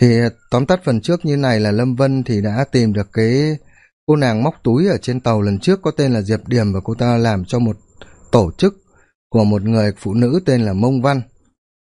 thì tóm tắt phần trước như này là lâm vân thì đã tìm được cái cô nàng móc túi ở trên tàu lần trước, có tên là diệp điểm, và cô ta làm cho một tổ chức của một người phụ nữ tên là mông văn.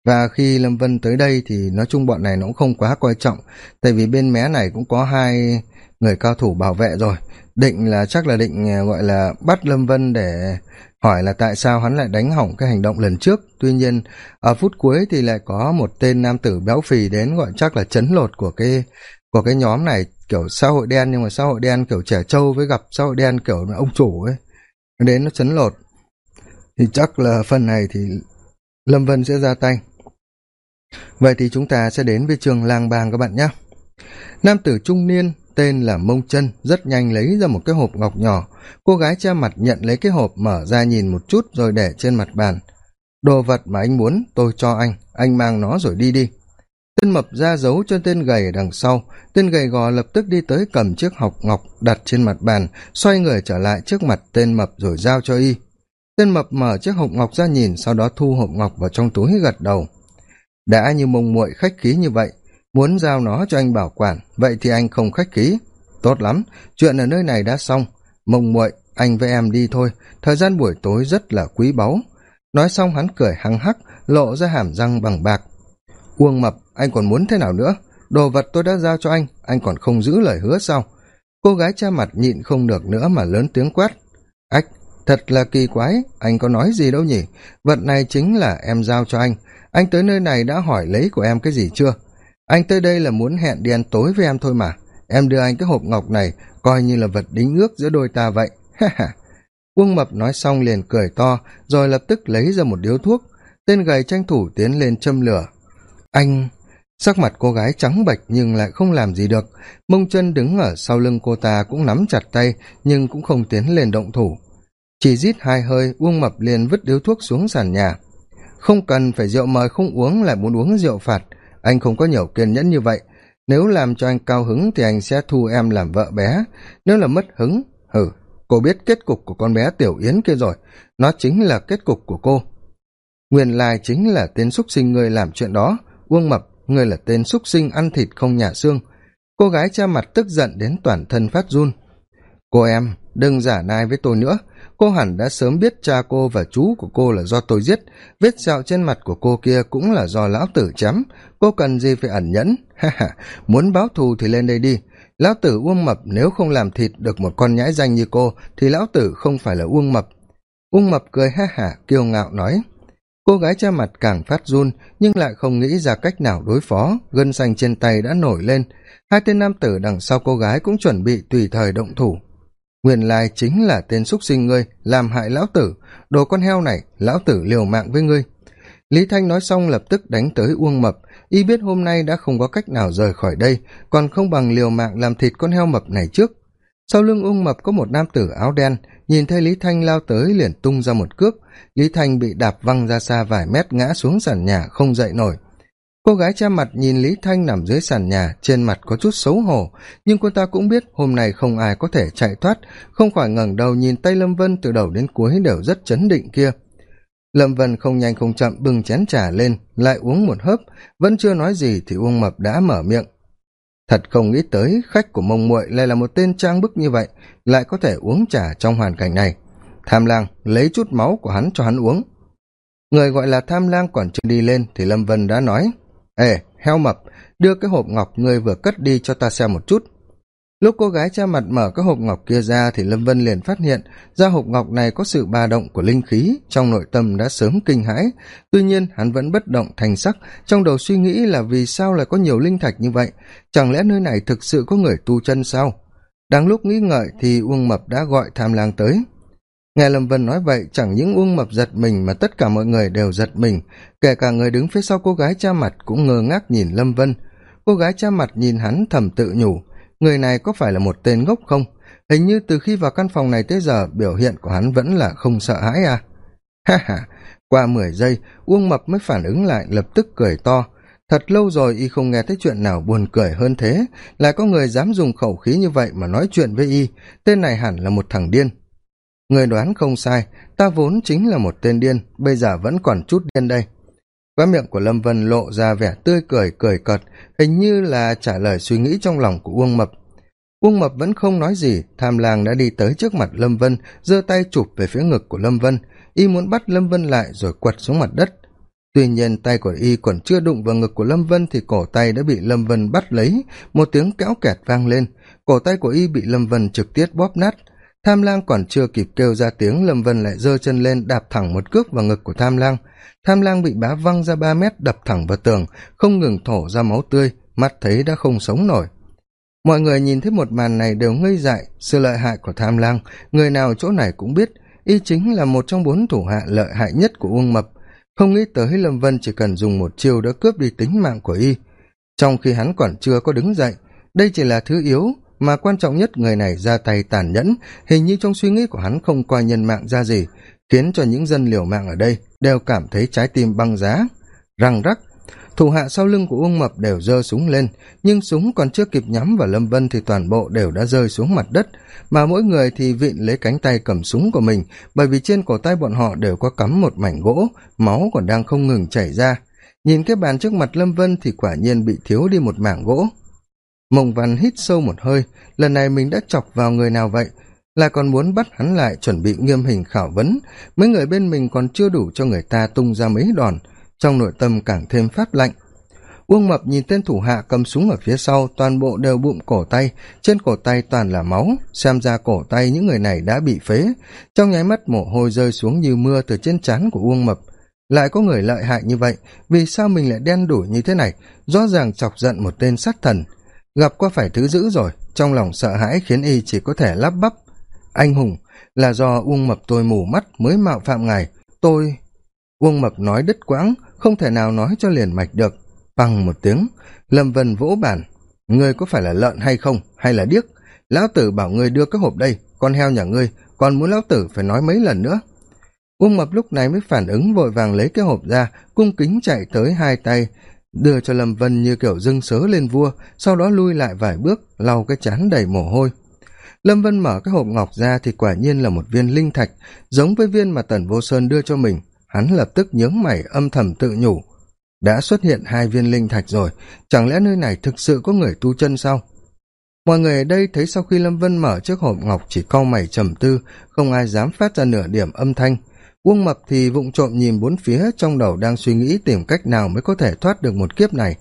Và khi lâm vân tới đây thì nói chung bọn này nó cũng không quá coi trọng, tại vì bên mé này cũng có hai người cao thủ bảo vệ rồi. Định là, chắc là định à, gọi là bắt lâm vân để hỏi là tại sao hắn lại đánh hỏng cái hành động lần trước. Tuy nhiên, ở phút cuối thì lại có một tên nam tử béo phì đến gọi chắc là chấn lột của cái của cái nhóm này, kiểu xã hội đen, nhưng mà xã hội đen kiểu trẻ trâu với gặp xã hội đen kiểu ông chủ ấy. Đến nó chấn lột. Thì chắc là phần này thì lâm vân sẽ ra tay. Vậy thì chúng ta sẽ đến với trường lang bang các bạn nhé. Nam tử trung niên tên là mông chân, rất nhanh lấy ra một cái hộp ngọc nhỏ. Cô gái che mặt nhận lấy cái hộp, mở ra nhìn một chút rồi để trên mặt bàn. Đồ vật mà anh muốn, tôi cho anh anh mang nó rồi đi đi. Tên mập ra giấu cho tên gầy ở đằng sau. Tên gầy gò lập tức đi tới cầm chiếc hộp ngọc đặt trên mặt bàn, xoay người trở lại trước mặt tên mập rồi giao cho y. Tên mập mở chiếc hộp ngọc ra nhìn, sau đó thu hộp ngọc vào trong túi gật đầu. Đã như mông muội khách khí như vậy muốn giao nó cho anh bảo quản, vậy thì anh không khách khí. Tốt lắm, chuyện ở nơi này đã xong. Mông muội, anh với em đi thôi. Thời gian buổi tối rất là quý báu. Nói xong hắn cười hăng hắc, lộ ra hàm răng bằng bạc. Uông mập, anh còn muốn thế nào nữa? Đồ vật tôi đã giao cho anh anh còn không giữ lời hứa sao? Cô gái cha mặt nhịn không được nữa mà lớn tiếng quát. Ách, thật là kỳ quái, anh có nói gì đâu nhỉ? Vật này chính là em giao cho anh. Anh tới nơi này đã hỏi lấy của em cái gì chưa? Anh tới đây là muốn hẹn đi ăn tối với em thôi mà. Em đưa anh cái hộp ngọc này, coi như là vật đính ước giữa đôi ta vậy. Ha ha. Quân mập nói xong liền cười to, rồi lập tức lấy ra một điếu thuốc. Tên gầy tranh thủ tiến lên châm lửa. Anh, sắc mặt cô gái trắng bệch nhưng lại không làm gì được. Mông chân đứng ở sau lưng cô ta cũng nắm chặt tay, nhưng cũng không tiến lên động thủ. Chỉ rít hai hơi, uông mập liền vứt điếu thuốc xuống sàn nhà. Không cần phải rượu mời, không uống lại muốn uống rượu phạt anh không có nhiều kiên nhẫn như vậy. Nếu làm cho anh cao hứng thì anh sẽ thu em làm vợ bé. Nếu là mất hứng, hử, cô biết kết cục của con bé tiểu yến kia rồi. Nó chính là kết cục của cô. Nguyên lai chính là tên xúc sinh ngươi làm chuyện đó. Uông mập ngươi là tên xúc sinh ăn thịt không nhả xương. Cô gái cha mặt tức giận đến toàn thân phát run. Cô em, đừng giả nai với tôi nữa cô hẳn đã sớm biết cha cô và chú của cô là do tôi giết. Vết sẹo trên mặt của cô kia cũng là do lão tử chém. Cô cần gì phải ẩn nhẫn? Ha ha, muốn báo thù thì lên đây đi. Lão tử uông mập nếu không làm thịt được một con nhãi danh như cô, thì lão tử không phải là uông mập. Uông mập cười ha hả kiêu ngạo nói. Cô gái cha mặt càng phát run, nhưng lại không nghĩ ra cách nào đối phó. Gân xanh trên tay đã nổi lên. Hai tên nam tử đằng sau cô gái cũng chuẩn bị tùy thời động thủ nguyên lai chính là tên x sinh ngươi, làm hại lão tử. Đồ con heo này, lão tử liều mạng với ngươi. Lý thanh nói xong lập tức đánh tới uông mập. Y biết hôm nay đã không có cách nào rời khỏi đây, còn không bằng liều mạng làm thịt con heo mập này trước. Sau lưng uông mập có một nam tử áo đen, nhìn thấy lý thanh lao tới liền tung ra một cước. Lý thanh bị đạp văng ra xa vài mét ngã xuống sàn nhà, không dậy nổi cô gái che mặt nhìn lý thanh nằm dưới sàn nhà, trên mặt có chút xấu hổ. Nhưng cô ta cũng biết hôm nay không ai có thể chạy thoát, không khỏi ngẩng đầu nhìn tay lâm vân từ đầu đến cuối đều rất chấn định kia. Lâm vân không nhanh không chậm bưng chén trà lên, lại uống một hớp, vẫn chưa nói gì thì uông mập đã mở miệng. Thật không nghĩ tới khách của mông muội lại là một tên trang bức như vậy, lại có thể uống trà trong hoàn cảnh này. Tham lang, lấy chút máu của hắn cho hắn uống. Người gọi là tham lang còn chưa đi lên thì lâm vân đã nói ê, heo mập, đưa cái hộp ngọc ngươi vừa cất đi cho ta xem một chút. Lúc cô gái che mặt mở cái hộp ngọc kia ra thì lâm vân liền phát hiện ra hộp ngọc này có sự ba động của linh khí, trong nội tâm đã sớm kinh hãi. Tuy nhiên, hắn vẫn bất động thành sắc, trong đầu suy nghĩ là vì sao lại có nhiều linh thạch như vậy? Chẳng lẽ nơi này thực sự có người tu chân sao? Đang lúc nghĩ ngợi thì uông mập đã gọi tham lang tới nghe lâm vân nói vậy, chẳng những uông mập giật mình mà tất cả mọi người đều giật mình. Kể cả người đứng phía sau cô gái cha mặt cũng ngơ ngác nhìn lâm vân. Cô gái cha mặt nhìn hắn thầm tự nhủ, người này có phải là một tên ngốc không? Hình như từ khi vào căn phòng này tới giờ, biểu hiện của hắn vẫn là không sợ hãi à? Ha ha, qua mười giây, uông mập mới phản ứng lại, lập tức cười to. Thật lâu rồi y không nghe thấy chuyện nào buồn cười hơn thế. Lại có người dám dùng khẩu khí như vậy mà nói chuyện với y. Tên này hẳn là một thằng điên người đoán không sai, ta vốn chính là một tên điên, bây giờ vẫn còn chút điên đây. Khóe miệng của lâm vân lộ ra vẻ tươi cười cười cợt, hình như là trả lời suy nghĩ trong lòng của uông mập. Uông mập vẫn không nói gì, tham Làng đã đi tới trước mặt lâm vân, giơ tay chụp về phía ngực của lâm vân, y muốn bắt lâm vân lại rồi quật xuống mặt đất. Tuy nhiên tay của y còn chưa đụng vào ngực của lâm vân thì cổ tay đã bị lâm vân bắt lấy, một tiếng kéo kẹt vang lên. Cổ tay của y bị lâm vân trực tiếp bóp nát tham lang còn chưa kịp kêu ra tiếng, lâm vân lại giơ chân lên đạp thẳng một cước vào ngực của tham lang. Tham lang bị bá văng ra ba mét, đập thẳng vào tường, không ngừng thổ ra máu tươi, mắt thấy đã không sống nổi. Mọi người nhìn thấy một màn này đều ngây dại, sự lợi hại của tham lang, người nào chỗ này cũng biết, y chính là một trong bốn thủ hạ lợi hại nhất của uông mập. Không nghĩ tới lâm vân chỉ cần dùng một chiêu đã cướp đi tính mạng của y. Trong khi hắn còn chưa có đứng dậy, đây chỉ là thứ yếu mà quan trọng nhất, người này ra tay tàn nhẫn. Hình như trong suy nghĩ của hắn không coi nhân mạng ra gì, khiến cho những dân liều mạng ở đây đều cảm thấy trái tim băng giá. Răng rắc, thủ hạ sau lưng của uông mập đều giơ súng lên, nhưng súng còn chưa kịp nhắm vào lâm vân thì toàn bộ đều đã rơi xuống mặt đất. Mà mỗi người thì vịn lấy cánh tay cầm súng của mình, bởi vì trên cổ tay bọn họ đều có cắm một mảnh gỗ, máu còn đang không ngừng chảy ra. Nhìn cái bàn trước mặt lâm vân thì quả nhiên bị thiếu đi một mảng gỗ mông văn hít sâu một hơi, lần này mình đã chọc vào người nào vậy? Là còn muốn bắt hắn lại chuẩn bị nghiêm hình khảo vấn, mấy người bên mình còn chưa đủ cho người ta tung ra mấy đòn, trong nội tâm càng thêm phát lạnh. Uông mập nhìn tên thủ hạ cầm súng ở phía sau, toàn bộ đều bụng cổ tay, trên cổ tay toàn là máu, xem ra cổ tay những người này đã bị phế. Trong nháy mắt mồ hôi rơi xuống như mưa từ trên trán của uông mập. Lại có người lợi hại như vậy, vì sao mình lại đen đủi như thế này? Rõ ràng chọc giận một tên sát thần gặp qua phải thứ dữ rồi, trong lòng sợ hãi khiến y chỉ có thể lắp bắp. Anh hùng, là do uông mập tôi mù mắt mới mạo phạm ngài. Tôi, uông mập nói đứt quãng, không thể nào nói cho liền mạch được. Bằng một tiếng, lâm vân vỗ bản ngươi có phải là lợn hay không, hay là điếc? Lão tử bảo ngươi đưa cái hộp đây, con heo nhà ngươi, còn muốn lão tử phải nói mấy lần nữa. Uông mập lúc này mới phản ứng, vội vàng lấy cái hộp ra, cung kính chạy tới hai tay đưa cho lâm vân như kiểu dưng sớ lên vua, sau đó lui lại vài bước, lau cái chán đầy mồ hôi. Lâm vân mở cái hộp ngọc ra thì quả nhiên là một viên linh thạch, giống với viên mà tần vô sơn đưa cho mình. Hắn lập tức nhướng mày, âm thầm tự nhủ, đã xuất hiện hai viên linh thạch rồi, chẳng lẽ nơi này thực sự có người tu chân sao? Mọi người ở đây thấy sau khi lâm vân mở chiếc hộp ngọc chỉ cau mày trầm tư, không ai dám phát ra nửa điểm âm thanh uông mập thì vụng trộm nhìn bốn phía, trong đầu đang suy nghĩ tìm cách nào mới có thể thoát được một kiếp này.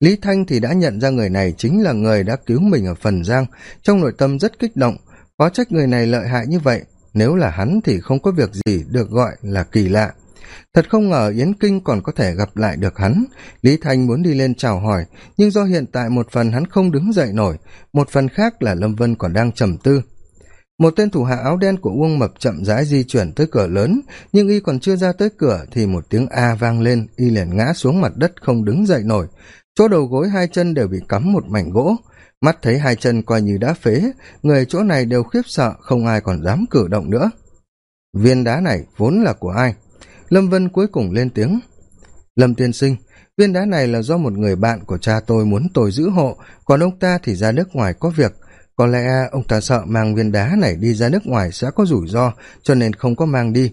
Lý thanh thì đã nhận ra người này chính là người đã cứu mình ở phần giang. Trong nội tâm rất kích động, có trách người này lợi hại như vậy, nếu là hắn thì không có việc gì được gọi là kỳ lạ. Thật không ngờ yến kinh còn có thể gặp lại được hắn. Lý thanh muốn đi lên chào hỏi, nhưng do hiện tại một phần hắn không đứng dậy nổi, một phần khác là lâm vân còn đang trầm tư một tên thủ hạ áo đen của uông mập chậm rãi di chuyển tới cửa lớn, nhưng y còn chưa ra tới cửa thì một tiếng a vang lên, y liền ngã xuống mặt đất không đứng dậy nổi. Chỗ đầu gối hai chân đều bị cắm một mảnh gỗ. Mắt thấy hai chân coi như đã phế, người chỗ này đều khiếp sợ, không ai còn dám cử động nữa. Viên đá này vốn là của ai? Lâm vân cuối cùng lên tiếng. Lâm tiên sinh, viên đá này là do một người bạn của cha tôi muốn tôi giữ hộ, còn ông ta thì ra nước ngoài có việc có lẽ ông ta sợ mang viên đá này đi ra nước ngoài sẽ có rủi ro, cho nên không có mang đi.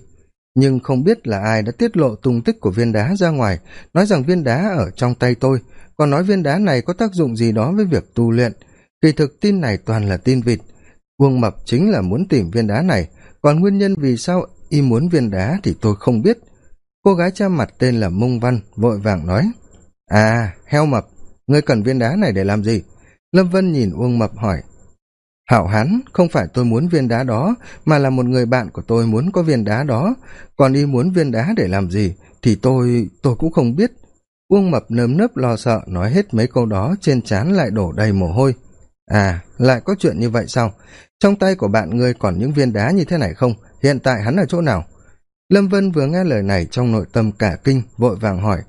Nhưng không biết là ai đã tiết lộ tung tích của viên đá ra ngoài. Nói rằng viên đá ở trong tay tôi, còn nói viên đá này có tác dụng gì đó với việc tu luyện. Kỳ thực tin này toàn là tin vịt. Uông mập chính là muốn tìm viên đá này. Còn nguyên nhân vì sao y muốn viên đá thì tôi không biết. Cô gái cha mặt tên là mông văn vội vàng nói à heo mập, ngươi cần viên đá này để làm gì? Lâm vân nhìn uông mập hỏi hảo hán, không phải tôi muốn viên đá đó, mà là một người bạn của tôi muốn có viên đá đó. Còn y muốn viên đá để làm gì, thì tôi tôi cũng không biết. Uông mập nơm nớp lo sợ, nói hết mấy câu đó, trên trán lại đổ đầy mồ hôi. À lại có chuyện như vậy sao? Trong tay của bạn ngươi còn những viên đá như thế này không? Hiện tại hắn ở chỗ nào? Lâm vân vừa nghe lời này trong nội tâm cả kinh, vội vàng hỏi.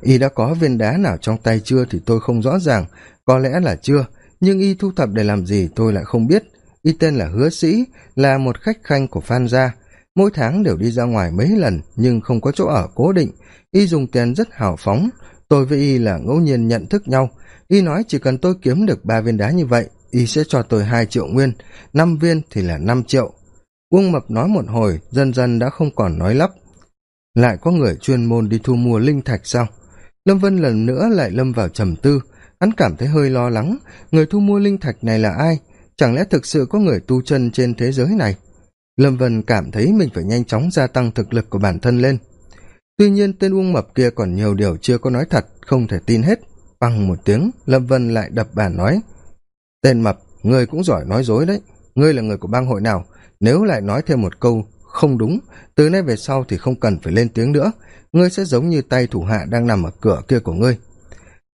Y đã có viên đá nào trong tay chưa thì tôi không rõ ràng, có lẽ là chưa nhưng y thu thập để làm gì tôi lại không biết. Y tên là hứa sĩ, là một khách khanh của phan gia. Mỗi tháng đều đi ra ngoài mấy lần, nhưng không có chỗ ở cố định. Y dùng tiền rất hào phóng. Tôi với y là ngẫu nhiên nhận thức nhau. Y nói chỉ cần tôi kiếm được ba viên đá như vậy, y sẽ cho tôi hai triệu nguyên. Năm viên thì là năm triệu. Uông mập nói một hồi, dần dần đã không còn nói lắp. Lại có người chuyên môn đi thu mua linh thạch sao? Lâm vân lần nữa lại lâm vào trầm tư hắn cảm thấy hơi lo lắng, người thu mua linh thạch này là ai? Chẳng lẽ thực sự có người tu chân trên thế giới này? Lâm vân cảm thấy mình phải nhanh chóng gia tăng thực lực của bản thân lên. Tuy nhiên tên uông mập kia còn nhiều điều chưa có nói thật, không thể tin hết. Bằng một tiếng, lâm vân lại đập bàn nói, tên mập, ngươi cũng giỏi nói dối đấy. Ngươi là người của bang hội nào? Nếu lại nói thêm một câu, không đúng. Từ nay về sau thì không cần phải lên tiếng nữa. Ngươi sẽ giống như tay thủ hạ đang nằm ở cửa kia của ngươi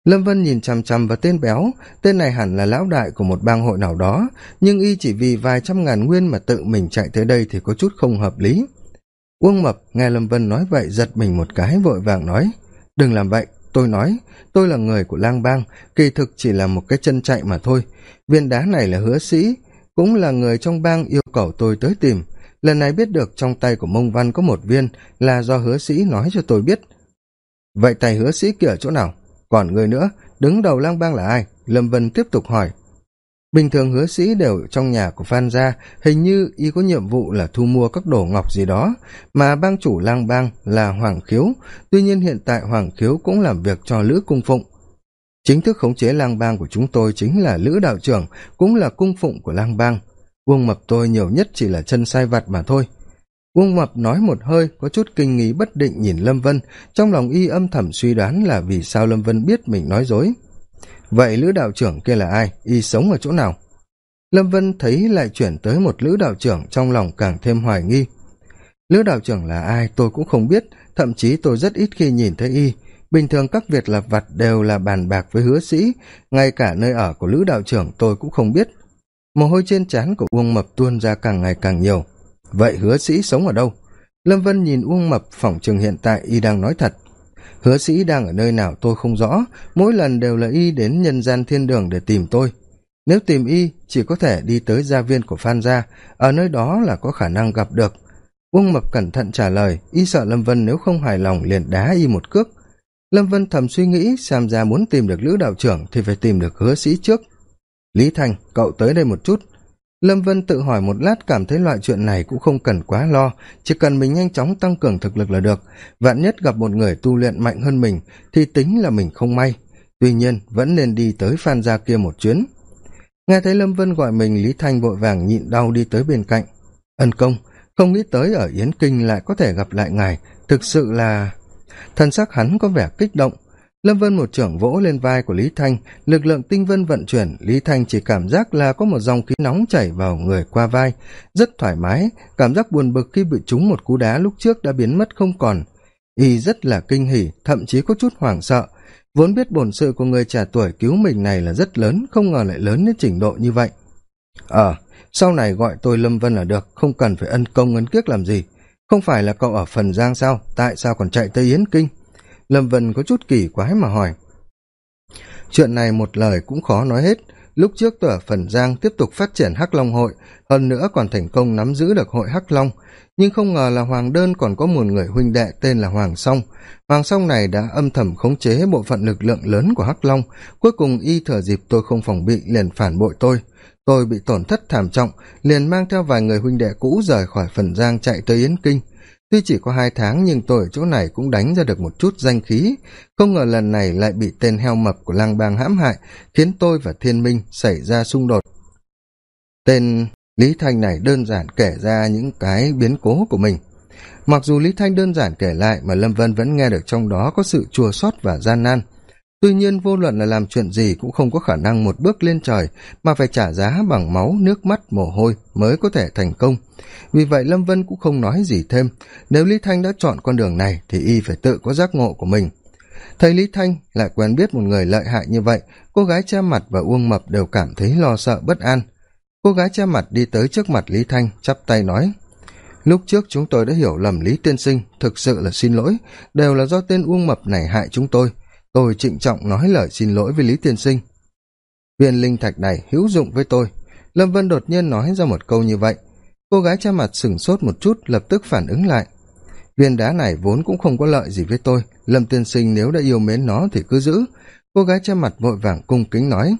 lâm vân nhìn chằm chằm vào tên béo. Tên này hẳn là lão đại của một bang hội nào đó. Nhưng y chỉ vì vài trăm ngàn nguyên mà tự mình chạy tới đây thì có chút không hợp lý. Uông mập nghe lâm vân nói vậy giật mình một cái, vội vàng nói, đừng làm vậy, tôi nói, tôi là người của lang bang, kỳ thực chỉ là một cái chân chạy mà thôi. Viên đá này là hứa sĩ, cũng là người trong bang yêu cầu tôi tới tìm. Lần này biết được trong tay của mông văn có một viên là do hứa sĩ nói cho tôi biết. Vậy tay hứa sĩ kia ở chỗ nào? Còn người nữa, đứng đầu lang bang là ai? Lâm vân tiếp tục hỏi. Bình thường hứa sĩ đều trong nhà của phan gia, hình như y có nhiệm vụ là thu mua các đồ ngọc gì đó, mà bang chủ lang bang là hoàng khiếu. Tuy nhiên hiện tại hoàng khiếu cũng làm việc cho lữ cung phụng. Chính thức khống chế lang bang của chúng tôi chính là lữ đạo trưởng, cũng là cung phụng của lang bang. Uông mập tôi nhiều nhất chỉ là chân sai vặt mà thôi uông mập nói một hơi, có chút kinh nghi bất định nhìn lâm vân, trong lòng y âm thầm suy đoán là vì sao lâm vân biết mình nói dối. Vậy lữ đạo trưởng kia là ai? Y sống ở chỗ nào? Lâm vân thấy lại chuyển tới một lữ đạo trưởng, trong lòng càng thêm hoài nghi. Lữ đạo trưởng là ai? Tôi cũng không biết, thậm chí tôi rất ít khi nhìn thấy y. Bình thường các việc lặt vặt đều là bàn bạc với hứa sĩ, ngay cả nơi ở của lữ đạo trưởng tôi cũng không biết. Mồ hôi trên trán của uông mập tuôn ra càng ngày càng nhiều vậy hứa sĩ sống ở đâu? Lâm vân nhìn uông mập phỏng chừng hiện tại y đang nói thật. Hứa sĩ đang ở nơi nào tôi không rõ, mỗi lần đều là y đến nhân gian thiên đường để tìm tôi. Nếu tìm y, chỉ có thể đi tới gia viên của phan gia, ở nơi đó là có khả năng gặp được. Uông mập cẩn thận trả lời, y sợ lâm vân nếu không hài lòng liền đá y một cước. Lâm vân thầm suy nghĩ, sam gia muốn tìm được lữ đạo trưởng thì phải tìm được hứa sĩ trước. Lý thành cậu tới đây một chút lâm vân tự hỏi một lát, cảm thấy loại chuyện này cũng không cần quá lo, chỉ cần mình nhanh chóng tăng cường thực lực là được. Vạn nhất gặp một người tu luyện mạnh hơn mình, thì tính là mình không may. Tuy nhiên, vẫn nên đi tới phan gia kia một chuyến. Nghe thấy lâm vân gọi mình, lý thanh vội vàng nhịn đau đi tới bên cạnh. Ân công, không nghĩ tới ở yến kinh lại có thể gặp lại ngài. Thực sự là thân xác hắn có vẻ kích động lâm vân một trưởng vỗ lên vai của lý thanh. Lực lượng tinh vân vận chuyển, lý thanh chỉ cảm giác là có một dòng khí nóng chảy vào người qua vai. Rất thoải mái, cảm giác buồn bực khi bị trúng một cú đá lúc trước đã biến mất không còn. Y rất là kinh hỉ, thậm chí có chút hoảng sợ. Vốn biết bổn sự của người trẻ tuổi cứu mình này là rất lớn, không ngờ lại lớn đến trình độ như vậy. Ờ sau này gọi tôi lâm vân là được, không cần phải ân công ân kiếc làm gì. Không phải là cậu ở phần giang sao? Tại sao còn chạy Tây yến kinh? Lâm vân có chút kỳ quái mà hỏi. Chuyện này một lời cũng khó nói hết. Lúc trước tôi ở phần giang tiếp tục phát triển hắc long hội, hơn nữa còn thành công nắm giữ được hội hắc long. Nhưng không ngờ là hoàng đơn còn có một người huynh đệ tên là hoàng song. Hoàng song này đã âm thầm khống chế bộ phận lực lượng lớn của hắc long. Cuối cùng y thừa dịp tôi không phòng bị liền phản bội tôi. Tôi bị tổn thất thảm trọng, liền mang theo vài người huynh đệ cũ rời khỏi phần giang chạy tới yến kinh tuy chỉ có hai tháng nhưng tôi ở chỗ này cũng đánh ra được một chút danh khí. Không ngờ lần này lại bị tên heo mập của lang bang hãm hại, khiến tôi và thiên minh xảy ra xung đột. Tên lý thanh này đơn giản kể ra những cái biến cố của mình. Mặc dù lý thanh đơn giản kể lại mà lâm vân vẫn nghe được trong đó có sự chua sót và gian nan tuy nhiên vô luận là làm chuyện gì cũng không có khả năng một bước lên trời mà phải trả giá bằng máu, nước mắt, mồ hôi mới có thể thành công. Vì vậy lâm vân cũng không nói gì thêm. Nếu lý thanh đã chọn con đường này thì y phải tự có giác ngộ của mình. Thầy lý thanh lại quen biết một người lợi hại như vậy. Cô gái che mặt và uông mập đều cảm thấy lo sợ bất an. Cô gái che mặt đi tới trước mặt lý thanh, chắp tay nói, lúc trước chúng tôi đã hiểu lầm lý tiên sinh, thực sự là xin lỗi. Đều là do tên uông mập này hại chúng tôi tôi trịnh trọng nói lời xin lỗi với lý tiên sinh. Viên linh thạch này hữu dụng với tôi. Lâm vân đột nhiên nói ra một câu như vậy. Cô gái che mặt sửng sốt một chút, lập tức phản ứng lại. Viên đá này vốn cũng không có lợi gì với tôi. Lâm tiên sinh nếu đã yêu mến nó thì cứ giữ. Cô gái che mặt vội vàng cung kính nói.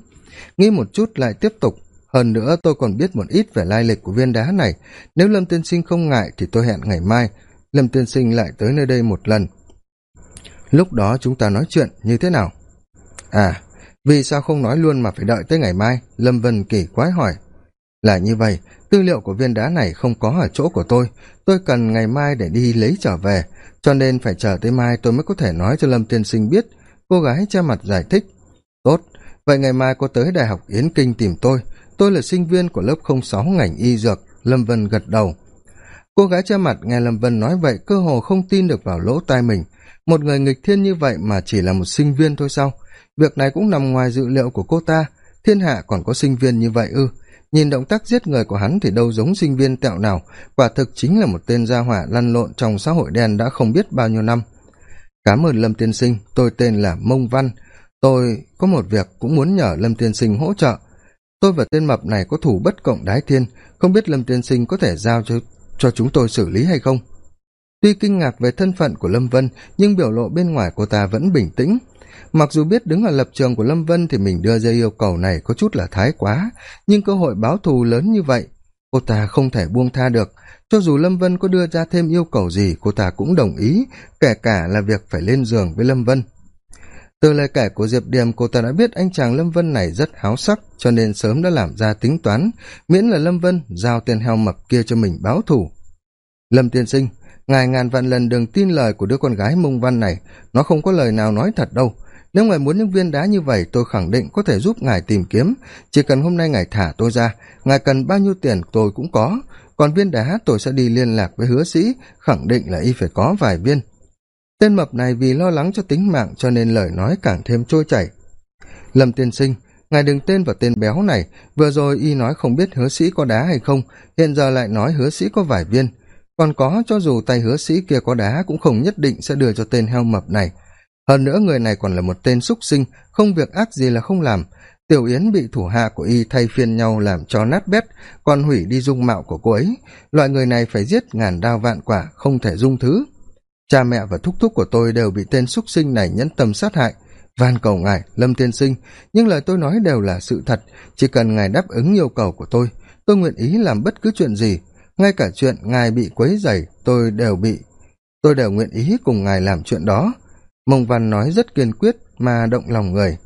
Nghĩ một chút lại tiếp tục. Hơn nữa tôi còn biết một ít về lai lịch của viên đá này. Nếu lâm tiên sinh không ngại thì tôi hẹn ngày mai. Lâm tiên sinh lại tới nơi đây một lần lúc đó chúng ta nói chuyện như thế nào? À vì sao không nói luôn mà phải đợi tới ngày mai? Lâm vân kỳ quái hỏi. Là như vậy, tư liệu của viên đá này không có ở chỗ của tôi. Tôi cần ngày mai để đi lấy trở về, cho nên phải chờ tới mai tôi mới có thể nói cho lâm tiên sinh biết. Cô gái che mặt giải thích. Tốt, vậy ngày mai cô tới đại học yến kinh tìm tôi. Tôi là sinh viên của lớp không sáu ngành y dược. Lâm vân gật đầu cô gái che mặt nghe lâm vân nói vậy cơ hồ không tin được vào lỗ tai mình. Một người nghịch thiên như vậy mà chỉ là một sinh viên thôi sao? Việc này cũng nằm ngoài dự liệu của cô ta. Thiên hạ còn có sinh viên như vậy ư? Nhìn động tác giết người của hắn thì đâu giống sinh viên tẹo nào. Quả thực chính là một tên gia hỏa lăn lộn trong xã hội đen đã không biết bao nhiêu năm. Cảm ơn lâm tiên sinh tôi tên là mông văn. Tôi có một việc cũng muốn nhờ lâm tiên sinh hỗ trợ. Tôi và tên mập này có thủ bất cộng đái thiên. Không biết lâm tiên sinh có thể giao cho, cho chúng tôi xử lý hay không? Tuy kinh ngạc về thân phận của lâm vân, nhưng biểu lộ bên ngoài cô ta vẫn bình tĩnh. Mặc dù biết đứng ở lập trường của lâm vân thì mình đưa ra yêu cầu này có chút là thái quá, nhưng cơ hội báo thù lớn như vậy, cô ta không thể buông tha được. Cho dù lâm vân có đưa ra thêm yêu cầu gì, cô ta cũng đồng ý, kể cả là việc phải lên giường với lâm vân từ lời kể của diệp điềm, cô ta đã biết anh chàng lâm vân này rất háo sắc, cho nên sớm đã làm ra tính toán, miễn là lâm vân giao tên heo mập kia cho mình báo thù. Lâm tiên sinh, ngài ngàn vạn lần đừng tin lời của đứa con gái mông văn này, nó không có lời nào nói thật đâu. Nếu ngài muốn những viên đá như vậy, tôi khẳng định có thể giúp ngài tìm kiếm. Chỉ cần hôm nay ngài thả tôi ra, ngài cần bao nhiêu tiền tôi cũng có. Còn viên đá tôi sẽ đi liên lạc với hứa sĩ, khẳng định là y phải có vài viên tên mập này vì lo lắng cho tính mạng cho nên lời nói càng thêm trôi chảy. Lâm tiên sinh, ngài đừng tên vào tên béo này. Vừa rồi y nói không biết hứa sĩ có đá hay không, hiện giờ lại nói hứa sĩ có vài viên. Còn có, cho dù tay hứa sĩ kia có đá cũng không nhất định sẽ đưa cho tên heo mập này. Hơn nữa người này còn là một tên x sinh, không việc ác gì là không làm. Tiểu yến bị thủ hạ của y thay phiên nhau làm cho nát bét, còn hủy đi dung mạo của cô ấy. Loại người này phải giết ngàn đao vạn quả, không thể dung thứ cha mẹ và thúc thúc của tôi đều bị tên x sinh này nhẫn tâm sát hại. Van cầu ngài, lâm tiên sinh, nhưng lời tôi nói đều là sự thật. Chỉ cần ngài đáp ứng yêu cầu của tôi tôi nguyện ý làm bất cứ chuyện gì. Ngay cả chuyện ngài bị quấy dày tôi đều bị, tôi đều nguyện ý cùng ngài làm chuyện đó. Mông văn nói rất kiên quyết mà động lòng người.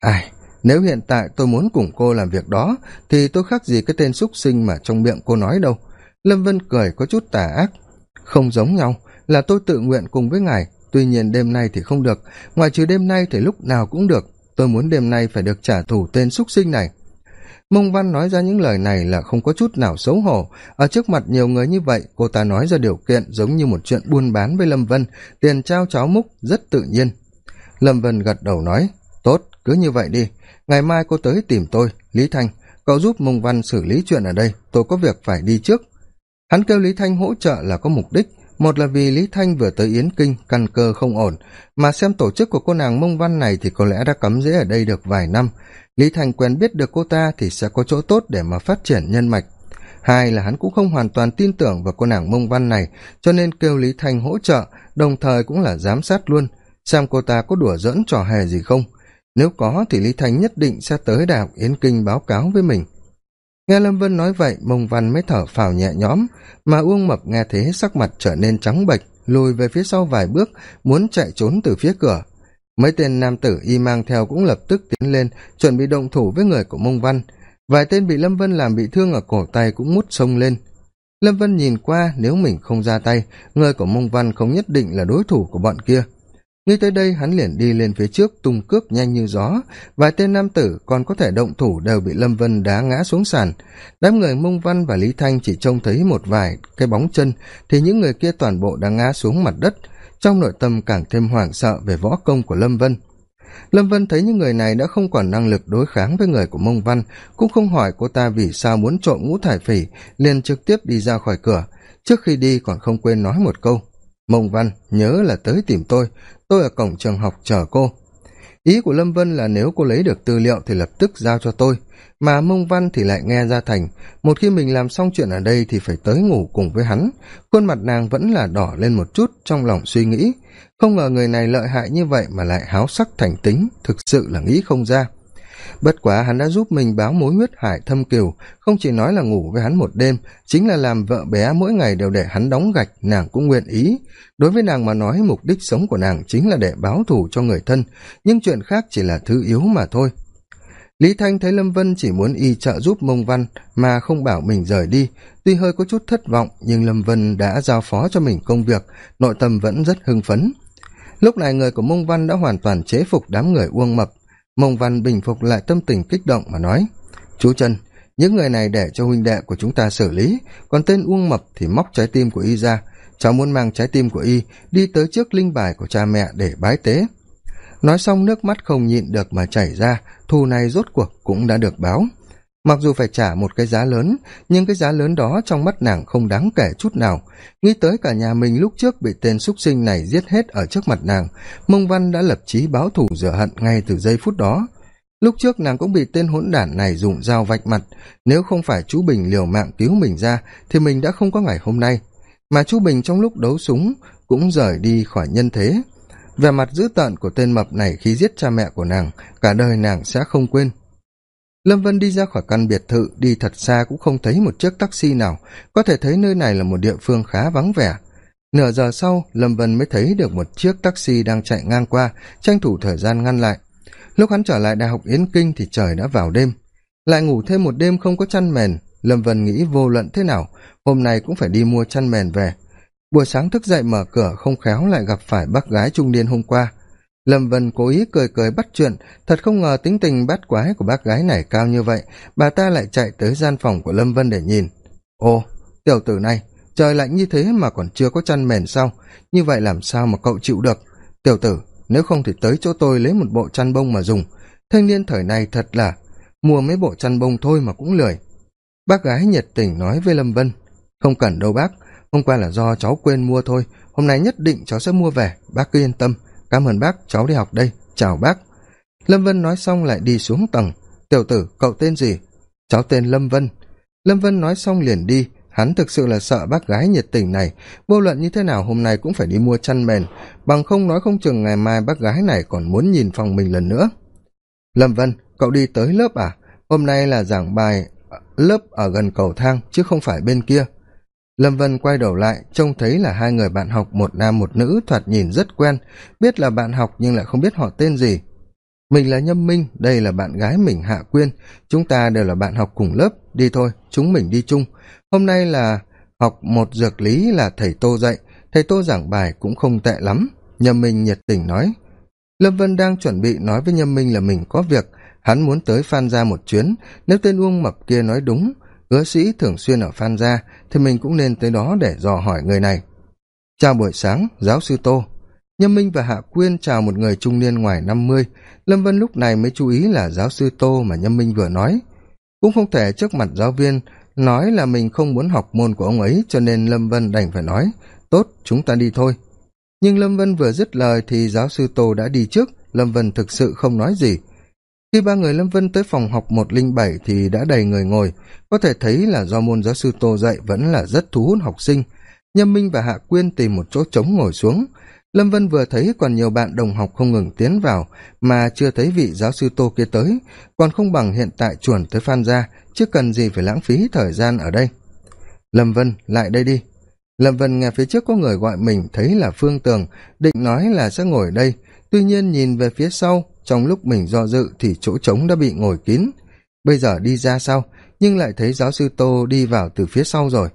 Ai, nếu hiện tại tôi muốn cùng cô làm việc đó, thì tôi khác gì cái tên x sinh mà trong miệng cô nói đâu. Lâm vân cười có chút tà ác. Không giống nhau là tôi tự nguyện cùng với ngài. Tuy nhiên đêm nay thì không được. Ngoài trừ đêm nay thì lúc nào cũng được. Tôi muốn đêm nay phải được trả thù tên x sinh này. Mông văn nói ra những lời này là không có chút nào xấu hổ. Ở trước mặt nhiều người như vậy, cô ta nói ra điều kiện giống như một chuyện buôn bán với lâm vân. Tiền trao cháo múc, rất tự nhiên. Lâm vân gật đầu nói, tốt, cứ như vậy đi. Ngày mai cô tới tìm tôi, lý thanh. Cậu giúp mông văn xử lý chuyện ở đây. Tôi có việc phải đi trước. Hắn kêu lý thanh hỗ trợ là có mục đích một là vì lý thanh vừa tới yến kinh, căn cơ không ổn, mà xem tổ chức của cô nàng mông văn này thì có lẽ đã cắm rễ ở đây được vài năm. Lý Thanh quen biết được cô ta thì sẽ có chỗ tốt để mà phát triển nhân mạch. Hai là hắn cũng không hoàn toàn tin tưởng vào cô nàng mông văn này, cho nên kêu lý Thanh hỗ trợ, đồng thời cũng là giám sát luôn, xem cô ta có đùa dẫn trò hề gì không. Nếu có thì lý Thanh nhất định sẽ tới đại học yến kinh báo cáo với mình nghe lâm vân nói vậy, mông văn mới thở phào nhẹ nhõm, mà uông mập nghe thế sắc mặt trở nên trắng bệch, lùi về phía sau vài bước, muốn chạy trốn từ phía cửa. Mấy tên nam tử y mang theo cũng lập tức tiến lên, chuẩn bị động thủ với người của mông văn. Vài tên bị lâm vân làm bị thương ở cổ tay cũng mút sông lên. Lâm vân nhìn qua, nếu mình không ra tay, người của mông văn không nhất định là đối thủ của bọn kia nghĩ tới đây, hắn liền đi lên phía trước, tung cước nhanh như gió vài tên nam tử còn có thể động thủ đều bị lâm vân đá ngã xuống sàn. Đám người mông văn và lý thanh chỉ trông thấy một vài cái bóng chân, thì những người kia toàn bộ đã ngã xuống mặt đất. Trong nội tâm càng thêm hoảng sợ về võ công của lâm vân. Lâm vân thấy những người này đã không còn năng lực đối kháng với người của mông văn, cũng không hỏi cô ta vì sao muốn trộm ngũ thải phỉ, liền trực tiếp đi ra khỏi cửa. Trước khi đi còn không quên nói một câu mông văn nhớ là tới tìm tôi. Tôi ở cổng trường học chờ cô. Ý của lâm vân là nếu cô lấy được tư liệu thì lập tức giao cho tôi. Mà mông văn thì lại nghe ra thành, một khi mình làm xong chuyện ở đây thì phải tới ngủ cùng với hắn. Khuôn mặt nàng vẫn là đỏ lên một chút trong lòng suy nghĩ. Không ngờ người này lợi hại như vậy mà lại háo sắc thành tính, thực sự là nghĩ không ra bất quá hắn đã giúp mình báo mối huyết hải thâm cừu không chỉ nói là ngủ với hắn một đêm, chính là làm vợ bé mỗi ngày đều để hắn đóng gạch, nàng cũng nguyện ý. Đối với nàng mà nói, mục đích sống của nàng chính là để báo thù cho người thân, nhưng chuyện khác chỉ là thứ yếu mà thôi. Lý thanh thấy lâm vân chỉ muốn y trợ giúp mông văn mà không bảo mình rời đi, tuy hơi có chút thất vọng, nhưng lâm vân đã giao phó cho mình công việc, nội tâm vẫn rất hưng phấn. Lúc này người của mông văn đã hoàn toàn chế phục đám người uông mập mông văn bình phục lại tâm tình kích động mà nói, chú chân những người này để cho huynh đệ của chúng ta xử lý, còn tên uông mập thì móc trái tim của y ra, cháu muốn mang trái tim của y đi tới trước linh bài của cha mẹ để bái tế. Nói xong nước mắt không nhịn được mà chảy ra, thù này rốt cuộc cũng đã được báo mặc dù phải trả một cái giá lớn, nhưng cái giá lớn đó trong mắt nàng không đáng kể chút nào. Nghĩ tới cả nhà mình lúc trước bị tên x sinh này giết hết ở trước mặt nàng, mông văn đã lập chí báo thù rửa hận ngay từ giây phút đó. Lúc trước nàng cũng bị tên hỗn đản này dùng dao vạch mặt. Nếu không phải chú bình liều mạng cứu mình ra, thì mình đã không có ngày hôm nay. Mà chú bình trong lúc đấu súng cũng rời đi khỏi nhân thế. Vẻ mặt dữ tợn của tên mập này khi giết cha mẹ của nàng, cả đời nàng sẽ không quên lâm vân đi ra khỏi căn biệt thự, đi thật xa cũng không thấy một chiếc taxi nào. Có thể thấy nơi này là một địa phương khá vắng vẻ. Nửa giờ sau, lâm vân mới thấy được một chiếc taxi đang chạy ngang qua, tranh thủ thời gian ngăn lại. Lúc hắn trở lại đại học yến kinh thì trời đã vào đêm. Lại ngủ thêm một đêm không có chăn mền, lâm vân nghĩ vô luận thế nào, hôm nay cũng phải đi mua chăn mền về. Buổi sáng thức dậy mở cửa, không khéo lại gặp phải bác gái trung niên hôm qua lâm vân cố ý cười cười bắt chuyện, thật không ngờ tính tình bát quái của bác gái này cao như vậy, bà ta lại chạy tới gian phòng của lâm vân để nhìn. Ồ, tiểu tử này, trời lạnh như thế mà còn chưa có chăn mền sao? Như vậy làm sao mà cậu chịu được? Tiểu tử, nếu không thì tới chỗ tôi lấy một bộ chăn bông mà dùng. Thanh niên thời này thật là mua mấy bộ chăn bông thôi mà cũng lười. Bác gái nhiệt tình nói với lâm vân, không cần đâu bác, hôm qua là do cháu quên mua thôi, hôm nay nhất định cháu sẽ mua về, bác cứ yên tâm cảm ơn bác, cháu đi học đây. Chào bác. Lâm vân nói xong lại đi xuống tầng. Tiểu tử, cậu tên gì? Cháu tên lâm vân. Lâm vân nói xong liền đi. Hắn thực sự là sợ bác gái nhiệt tình này. Vô luận như thế nào, hôm nay cũng phải đi mua chăn mền. Bằng không nói không chừng ngày mai bác gái này còn muốn nhìn phòng mình lần nữa. Lâm vân, cậu đi tới lớp à? Hôm nay là giảng bài ờ, lớp ở gần cầu thang, chứ không phải bên kia lâm vân quay đầu lại, trông thấy là hai người bạn học, một nam một nữ, thoạt nhìn rất quen. Biết là bạn học nhưng lại không biết họ tên gì. Mình là nhâm minh, đây là bạn gái mình hạ quyên. Chúng ta đều là bạn học cùng lớp. Đi thôi, chúng mình đi chung. Hôm nay là học một dược lý là thầy tô dạy. Thầy tô giảng bài cũng không tệ lắm. Nhâm minh nhiệt tình nói. Lâm vân đang chuẩn bị nói với nhâm minh là mình có việc. Hắn muốn tới phan ra một chuyến. Nếu tên uông mập kia nói đúng hứa sĩ thường xuyên ở phan gia thì mình cũng nên tới đó để dò hỏi người này. Chào buổi sáng, giáo sư tô. Nhâm minh và hạ quyên chào một người trung niên ngoài năm mươi. Lâm vân lúc này mới chú ý là giáo sư tô mà nhâm minh vừa nói. Cũng không thể trước mặt giáo viên nói là mình không muốn học môn của ông ấy cho nên lâm vân đành phải nói, tốt, chúng ta đi thôi. Nhưng lâm vân vừa dứt lời thì giáo sư tô đã đi trước. Lâm vân thực sự không nói gì khi ba người lâm vân tới phòng học một linh bảy thì đã đầy người ngồi. Có thể thấy là do môn giáo sư tô dạy vẫn là rất thu hút học sinh. Nhâm minh và hạ quyên tìm một chỗ trống ngồi xuống. Lâm vân vừa thấy còn nhiều bạn đồng học không ngừng tiến vào, mà chưa thấy vị giáo sư tô kia tới. Còn không bằng hiện tại chuẩn tới phan gia, chứ cần gì phải lãng phí thời gian ở đây. Lâm vân, lại đây đi. Lâm vân nghe phía trước có người gọi mình thấy là phương tường, định nói là sẽ ngồi đây. Tuy nhiên nhìn về phía sau trong lúc mình do dự thì chỗ trống đã bị ngồi kín. Bây giờ đi ra sau, nhưng lại thấy giáo sư tô đi vào từ phía sau rồi.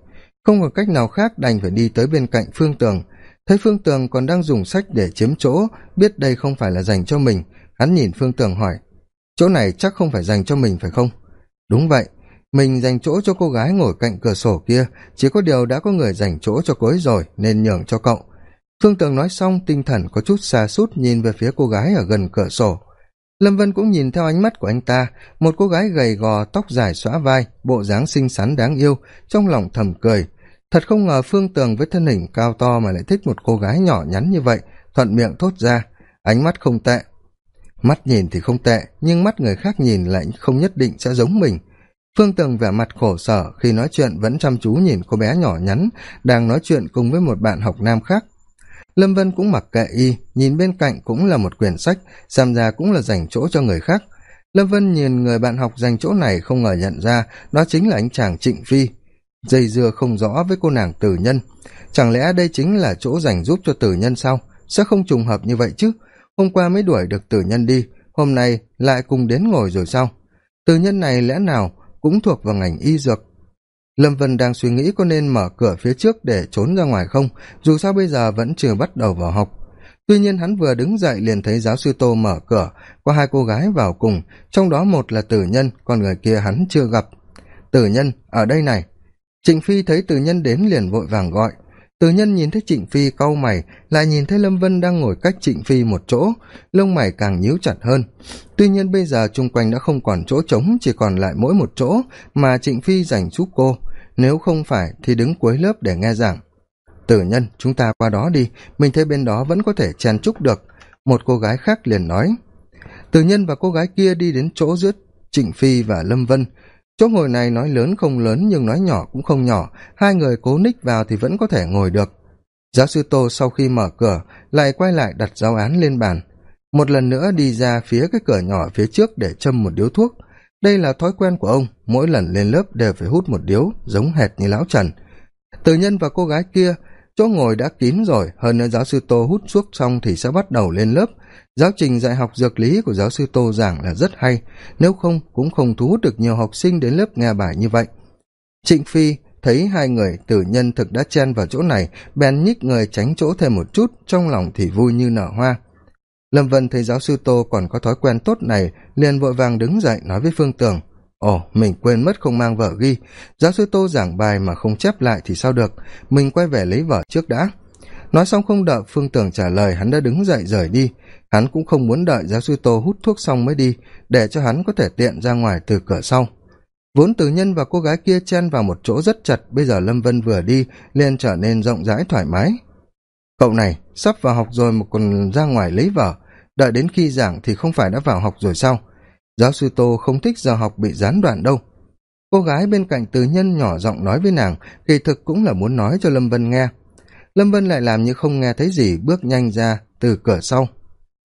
Không có cách nào khác đành phải đi tới bên cạnh phương tường. Thấy phương tường còn đang dùng sách để chiếm chỗ, biết đây không phải là dành cho mình, hắn nhìn phương tường hỏi, chỗ này chắc không phải dành cho mình phải không? Đúng vậy, mình dành chỗ cho cô gái ngồi cạnh cửa sổ kia, chỉ có điều đã có người dành chỗ cho cô ấy rồi, nên nhường cho cậu phương tường nói xong, tinh thần có chút xa sút nhìn về phía cô gái ở gần cửa sổ. Lâm vân cũng nhìn theo ánh mắt của anh ta, một cô gái gầy gò, tóc dài xõa vai, bộ dáng xinh xắn đáng yêu, trong lòng thầm cười. Thật không ngờ phương tường với thân hình cao to mà lại thích một cô gái nhỏ nhắn như vậy, thuận miệng thốt ra, ánh mắt không tệ. Mắt nhìn thì không tệ, nhưng mắt người khác nhìn lại không nhất định sẽ giống mình. Phương tường vẻ mặt khổ sở khi nói chuyện vẫn chăm chú nhìn cô bé nhỏ nhắn đang nói chuyện cùng với một bạn học nam khác lâm vân cũng mặc kệ y, nhìn bên cạnh cũng là một quyển sách, xem ra cũng là dành chỗ cho người khác. Lâm vân nhìn người bạn học dành chỗ này không ngờ nhận ra, đó chính là anh chàng trịnh phi. Dây dưa không rõ với cô nàng tử nhân. Chẳng lẽ đây chính là chỗ dành giúp cho tử nhân sao? Sẽ không trùng hợp như vậy chứ? Hôm qua mới đuổi được tử nhân đi, hôm nay lại cùng đến ngồi rồi sao? Tử nhân này lẽ nào cũng thuộc vào ngành y dược lâm vân đang suy nghĩ có nên mở cửa phía trước để trốn ra ngoài không, dù sao bây giờ vẫn chưa bắt đầu vào học. Tuy nhiên hắn vừa đứng dậy liền thấy giáo sư tô mở cửa, có hai cô gái vào cùng, trong đó một là tử nhân, còn người kia hắn chưa gặp. Tử nhân, ở đây này. Trịnh phi thấy tử nhân đến liền vội vàng gọi. Tử nhân nhìn thấy trịnh phi cau mày, lại nhìn thấy lâm vân đang ngồi cách trịnh phi một chỗ, lông mày càng nhíu chặt hơn. Tuy nhiên bây giờ chung quanh đã không còn chỗ trống, chỉ còn lại mỗi một chỗ mà trịnh phi dành giúp cô nếu không phải thì đứng cuối lớp để nghe giảng. Tử nhân, chúng ta qua đó đi. Mình thấy bên đó vẫn có thể chen chúc được. Một cô gái khác liền nói. Tử nhân và cô gái kia đi đến chỗ giữa trịnh phi và lâm vân. Chỗ ngồi này nói lớn không lớn nhưng nói nhỏ cũng không nhỏ. Hai người cố ních vào thì vẫn có thể ngồi được. Giáo sư tô sau khi mở cửa, lại quay lại đặt giáo án lên bàn. Một lần nữa đi ra phía cái cửa nhỏ phía trước để châm một điếu thuốc đây là thói quen của ông, mỗi lần lên lớp đều phải hút một điếu giống hệt như lão trần. Từ nhân và cô gái kia, chỗ ngồi đã kín rồi, hơn nữa giáo sư tô hút suốt xong thì sẽ bắt đầu lên lớp. Giáo trình dạy học dược lý của giáo sư tô giảng là rất hay, nếu không cũng không thu hút được nhiều học sinh đến lớp nghe bài như vậy. Trịnh phi thấy hai người tử nhân thực đã chen vào chỗ này, bèn nhích người tránh chỗ thêm một chút, trong lòng thì vui như nở hoa lâm vân thấy giáo sư tô còn có thói quen tốt này liền vội vàng đứng dậy nói với phương tường ồ mình quên mất không mang vở ghi. Giáo sư tô giảng bài mà không chép lại thì sao được? Mình quay về lấy vở trước đã. Nói xong không đợi phương tường trả lời hắn đã đứng dậy rời đi. Hắn cũng không muốn đợi giáo sư tô hút thuốc xong mới đi để cho hắn có thể tiện ra ngoài từ cửa sau. Vốn tử nhân và cô gái kia chen vào một chỗ rất chặt, bây giờ lâm vân vừa đi liền trở nên rộng rãi thoải mái cậu này sắp vào học rồi mà còn ra ngoài lấy vở. Đợi đến khi giảng thì không phải đã vào học rồi sao? Giáo sư tô không thích giờ học bị gián đoạn đâu. Cô gái bên cạnh từ nhân nhỏ giọng nói với nàng, kỳ thực cũng là muốn nói cho lâm vân nghe. Lâm vân lại làm như không nghe thấy gì, bước nhanh ra từ cửa sau.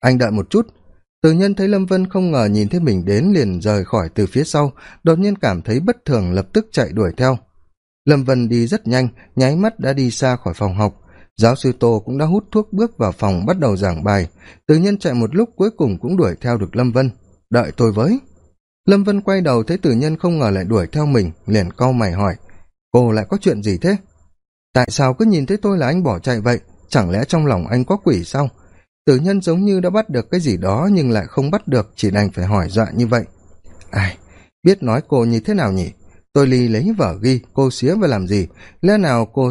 Anh đợi một chút. Từ nhân thấy lâm vân không ngờ nhìn thấy mình đến liền rời khỏi từ phía sau, đột nhiên cảm thấy bất thường lập tức chạy đuổi theo. Lâm vân đi rất nhanh, nháy mắt đã đi xa khỏi phòng học giáo sư tô cũng đã hút thuốc bước vào phòng bắt đầu giảng bài. Từ nhân chạy một lúc cuối cùng cũng đuổi theo được lâm vân. Đợi tôi với. Lâm vân quay đầu thấy tử nhân không ngờ lại đuổi theo mình, liền cau mày hỏi, cô lại có chuyện gì thế? Tại sao cứ nhìn thấy tôi là anh bỏ chạy vậy? Chẳng lẽ trong lòng anh có quỷ sao? Tử nhân giống như đã bắt được cái gì đó nhưng lại không bắt được, chỉ đành phải hỏi dọa như vậy. Ai, biết nói cô như thế nào nhỉ? Tôi ly lấy vở ghi, cô xía và làm gì? Lẽ nào cô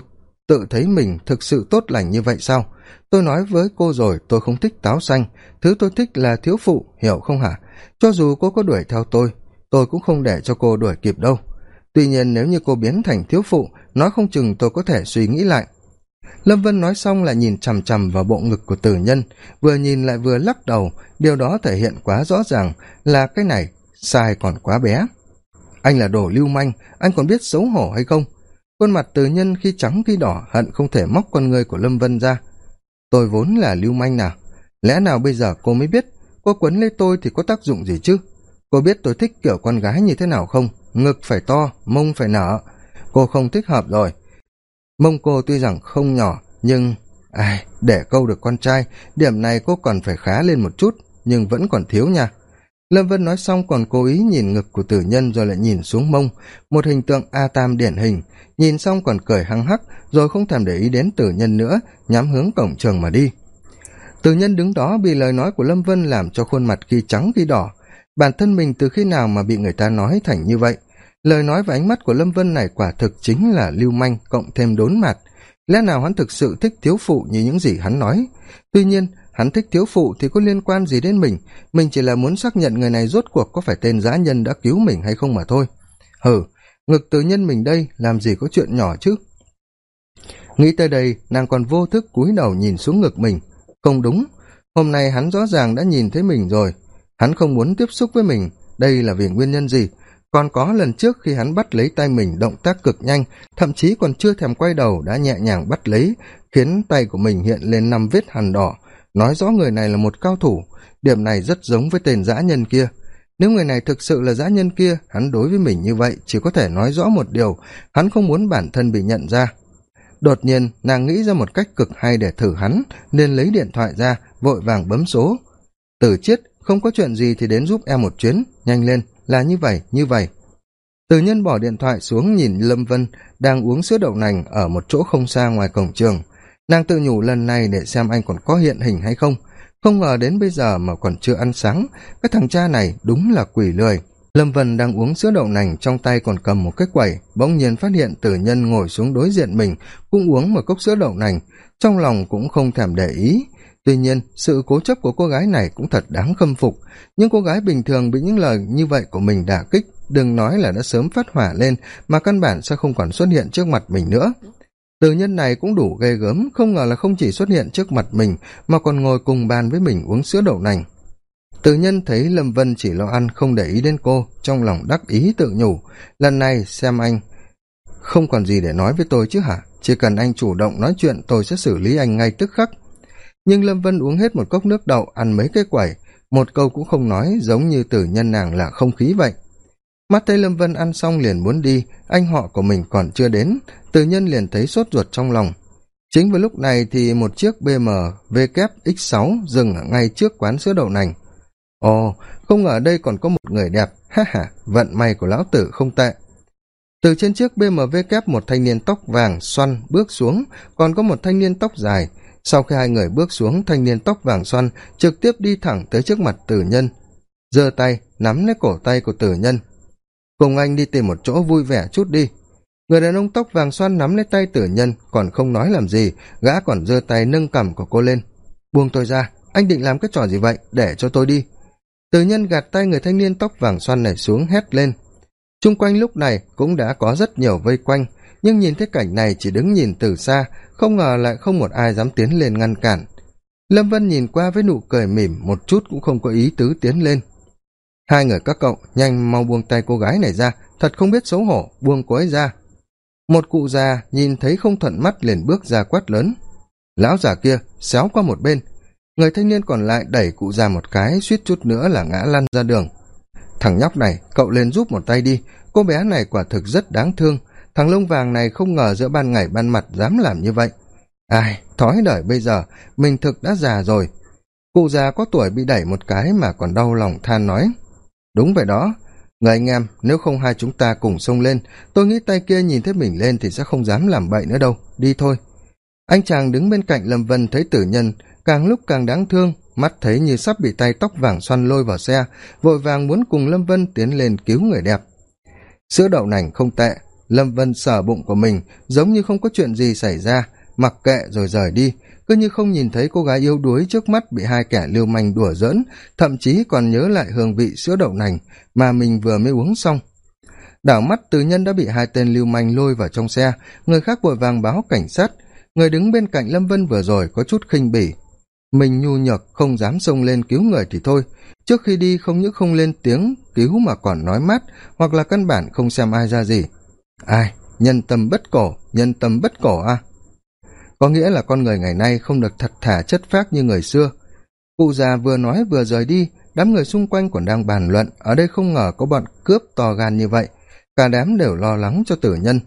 tự thấy mình thực sự tốt lành như vậy sao? Tôi nói với cô rồi, tôi không thích táo xanh. Thứ tôi thích là thiếu phụ, hiểu không hả? Cho dù cô có đuổi theo tôi tôi cũng không để cho cô đuổi kịp đâu. Tuy nhiên nếu như cô biến thành thiếu phụ, nói không chừng tôi có thể suy nghĩ lại. Lâm vân nói xong lại nhìn chằm chằm vào bộ ngực của tử nhân, vừa nhìn lại vừa lắc đầu. Điều đó thể hiện quá rõ ràng là cái này sai còn quá bé. Anh là đồ lưu manh, anh còn biết xấu hổ hay không? Khuôn mặt từ nhân khi trắng khi đỏ hận không thể móc con người của lâm vân ra. Tôi vốn là lưu manh nào? Lẽ nào bây giờ cô mới biết cô quấn lấy tôi thì có tác dụng gì chứ? Cô biết tôi thích kiểu con gái như thế nào không? Ngực phải to, mông phải nở. Cô không thích hợp rồi. Mông cô tuy rằng không nhỏ, nhưng, ai, để câu được con trai, điểm này cô còn phải khá lên một chút, nhưng vẫn còn thiếu nha lâm vân nói xong còn cố ý nhìn ngực của tử nhân rồi lại nhìn xuống mông, một hình tượng a tam điển hình. Nhìn xong còn cười hăng hắc, rồi không thèm để ý đến tử nhân nữa, nhắm hướng cổng trường mà đi. Tử nhân đứng đó bị lời nói của lâm vân làm cho khuôn mặt khi trắng khi đỏ. Bản thân mình từ khi nào mà bị người ta nói thành như vậy? Lời nói và ánh mắt của lâm vân này quả thực chính là lưu manh cộng thêm đốn mặt lẽ nào hắn thực sự thích thiếu phụ như những gì hắn nói? Tuy nhiên hắn thích thiếu phụ thì có liên quan gì đến mình? Mình chỉ là muốn xác nhận người này rốt cuộc có phải tên giã nhân đã cứu mình hay không mà thôi. Hừ, ngực tự nhân mình đây, làm gì có chuyện nhỏ chứ? Nghĩ tới đây, nàng còn vô thức cúi đầu nhìn xuống ngực mình. Không đúng, hôm nay hắn rõ ràng đã nhìn thấy mình rồi. Hắn không muốn tiếp xúc với mình, đây là vì nguyên nhân gì? Còn có lần trước khi hắn bắt lấy tay mình động tác cực nhanh, thậm chí còn chưa thèm quay đầu đã nhẹ nhàng bắt lấy, khiến tay của mình hiện lên năm vết hằn đỏ nói rõ người này là một cao thủ, điểm này rất giống với tên dã nhân kia. Nếu người này thực sự là dã nhân kia, hắn đối với mình như vậy chỉ có thể nói rõ một điều, hắn không muốn bản thân bị nhận ra. Đột nhiên, nàng nghĩ ra một cách cực hay để thử hắn, nên lấy điện thoại ra, vội vàng bấm số. Tử chiết, không có chuyện gì thì đến giúp em một chuyến, nhanh lên, là như vậy như vậy. Từ nhân bỏ điện thoại xuống nhìn lâm vân đang uống sữa đậu nành ở một chỗ không xa ngoài cổng trường nàng tự nhủ lần này để xem anh còn có hiện hình hay không. Không ngờ đến bây giờ mà còn chưa ăn sáng. Cái thằng cha này đúng là quỷ lười. Lâm vân đang uống sữa đậu nành trong tay còn cầm một cái quẩy, bỗng nhiên phát hiện tử nhân ngồi xuống đối diện mình, cũng uống một cốc sữa đậu nành. Trong lòng cũng không thèm để ý. Tuy nhiên, sự cố chấp của cô gái này cũng thật đáng khâm phục. Những cô gái bình thường bị những lời như vậy của mình đả kích, đừng nói là đã sớm phát hỏa lên, mà căn bản sẽ không còn xuất hiện trước mặt mình nữa từ nhân này cũng đủ ghê gớm, không ngờ là không chỉ xuất hiện trước mặt mình, mà còn ngồi cùng bàn với mình uống sữa đậu nành. Từ nhân thấy lâm vân chỉ lo ăn, không để ý đến cô, trong lòng đắc ý tự nhủ. Lần này xem anh, không còn gì để nói với tôi chứ hả? Chỉ cần anh chủ động nói chuyện, tôi sẽ xử lý anh ngay tức khắc. Nhưng lâm vân uống hết một cốc nước đậu, ăn mấy cái quẩy. Một câu cũng không nói, giống như tử nhân nàng là không khí vậy mắt thấy lâm vân ăn xong liền muốn đi, anh họ của mình còn chưa đến. Từ nhân liền thấy sốt ruột trong lòng. Chính vào lúc này thì một chiếc bmw x sáu dừng ngay trước quán sữa đậu nành. Ồ, không ngờ đây còn có một người đẹp. Ha ha, vận may của lão tử không tệ. Từ trên chiếc bmw kép một thanh niên tóc vàng xoăn bước xuống, còn có một thanh niên tóc dài. Sau khi hai người bước xuống, thanh niên tóc vàng xoăn trực tiếp đi thẳng tới trước mặt tử nhân. Giơ tay, nắm lấy cổ tay của tử nhân cùng anh đi tìm một chỗ vui vẻ chút đi. Người đàn ông tóc vàng xoăn nắm lấy tay tử nhân, còn không nói làm gì, gã còn giơ tay nâng cằm của cô lên. Buông tôi ra, anh định làm cái trò gì vậy? Để cho tôi đi. Tử nhân gạt tay người thanh niên tóc vàng xoăn này xuống hét lên. Chung quanh lúc này cũng đã có rất nhiều vây quanh, nhưng nhìn thấy cảnh này chỉ đứng nhìn từ xa, không ngờ lại không một ai dám tiến lên ngăn cản. Lâm vân nhìn qua với nụ cười mỉm, một chút cũng không có ý tứ tiến lên hai người các cậu nhanh mau buông tay cô gái này ra, thật không biết xấu hổ, buông cô ấy ra. Một cụ già nhìn thấy không thuận mắt liền bước ra quát lớn. Lão già kia, xéo qua một bên. Người thanh niên còn lại đẩy cụ già một cái, suýt chút nữa là ngã lăn ra đường. Thằng nhóc này, cậu lên giúp một tay đi. Cô bé này quả thực rất đáng thương. Thằng lông vàng này không ngờ giữa ban ngày ban mặt dám làm như vậy. Ai, thói đời bây giờ, mình thực đã già rồi. Cụ già có tuổi bị đẩy một cái mà còn đau lòng than nói đúng vậy đó. Người anh em, nếu không hai chúng ta cùng xông lên, tôi nghĩ tay kia nhìn thấy mình lên thì sẽ không dám làm bậy nữa đâu. Đi thôi. Anh chàng đứng bên cạnh lâm vân thấy tử nhân, càng lúc càng đáng thương, mắt thấy như sắp bị tay tóc vàng xoăn lôi vào xe, vội vàng muốn cùng lâm vân tiến lên cứu người đẹp. Sữa đậu nành không tệ, lâm vân sờ bụng của mình, giống như không có chuyện gì xảy ra, mặc kệ rồi rời đi cứ như không nhìn thấy cô gái yếu đuối trước mắt bị hai kẻ lưu manh đùa giỡn, thậm chí còn nhớ lại hương vị sữa đậu nành mà mình vừa mới uống xong. Đảo mắt từ nhân đã bị hai tên lưu manh lôi vào trong xe, người khác vội vàng báo cảnh sát. Người đứng bên cạnh lâm vân vừa rồi có chút khinh bỉ. Mình nhu nhược, không dám xông lên cứu người thì thôi. Trước khi đi không những không lên tiếng cứu mà còn nói mát, hoặc là căn bản không xem ai ra gì. Ai, nhân tâm bất cổ, nhân tâm bất cổ à? Có nghĩa là con người ngày nay không được thật thà chất phác như người xưa. Cụ già vừa nói vừa rời đi, đám người xung quanh còn đang bàn luận, ở đây không ngờ có bọn cướp to gan như vậy. Cả đám đều lo lắng cho tử nhân.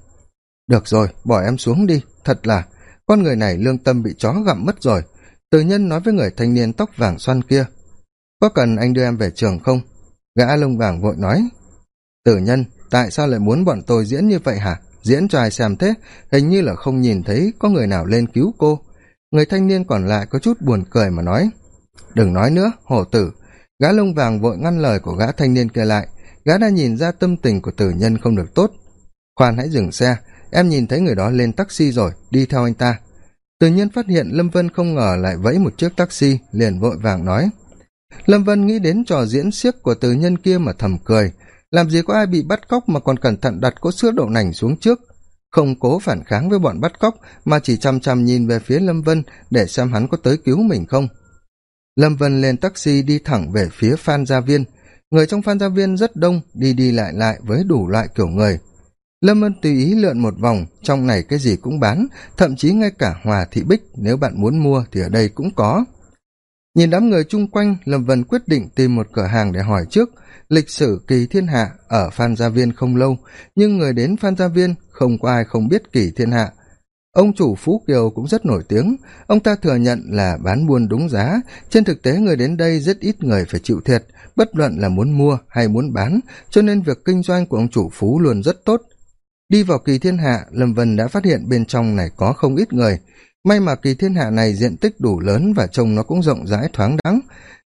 Được rồi, bỏ em xuống đi, thật là, con người này lương tâm bị chó gặm mất rồi. Tử nhân nói với người thanh niên tóc vàng xoăn kia, có cần anh đưa em về trường không? Gã lông vàng vội nói, tử nhân, tại sao lại muốn bọn tôi diễn như vậy hả? Diễn tròi xem thế, hình như là không nhìn thấy có người nào lên cứu cô. Người thanh niên còn lại có chút buồn cười mà nói, đừng nói nữa, hổ tử. Gã lông vàng vội ngăn lời của gã thanh niên kia lại. Gã đã nhìn ra tâm tình của tử nhân không được tốt. Khoan hãy dừng xe, em nhìn thấy người đó lên taxi rồi, đi theo anh ta. Tự nhiên phát hiện lâm vân không ngờ lại vẫy một chiếc taxi, liền vội vàng nói, lâm vân nghĩ đến trò diễn xiếc của từ nhân kia mà thầm cười làm gì có ai bị bắt cóc mà còn cẩn thận đặt cỗ sữa đậu nành xuống trước. Không cố phản kháng với bọn bắt cóc, mà chỉ chăm chăm nhìn về phía lâm vân để xem hắn có tới cứu mình không. Lâm vân lên taxi đi thẳng về phía phan gia viên. Người trong phan gia viên rất đông, đi đi lại lại với đủ loại kiểu người. Lâm vân tùy ý lượn một vòng, trong này cái gì cũng bán, thậm chí ngay cả hòa thị bích, nếu bạn muốn mua thì ở đây cũng có. Nhìn đám người chung quanh, lâm vân quyết định tìm một cửa hàng để hỏi trước lịch sử kỳ thiên hạ ở phan gia viên không lâu, nhưng người đến phan gia viên không có ai không biết kỳ thiên hạ. Ông chủ phú kiều cũng rất nổi tiếng. Ông ta thừa nhận là bán buôn đúng giá. Trên thực tế, người đến đây rất ít người phải chịu thiệt, bất luận là muốn mua hay muốn bán, cho nên việc kinh doanh của ông chủ phú luôn rất tốt. Đi vào kỳ thiên hạ, lâm vân đã phát hiện bên trong này có không ít người. May mà kỳ thiên hạ này diện tích đủ lớn và trông nó cũng rộng rãi thoáng đáng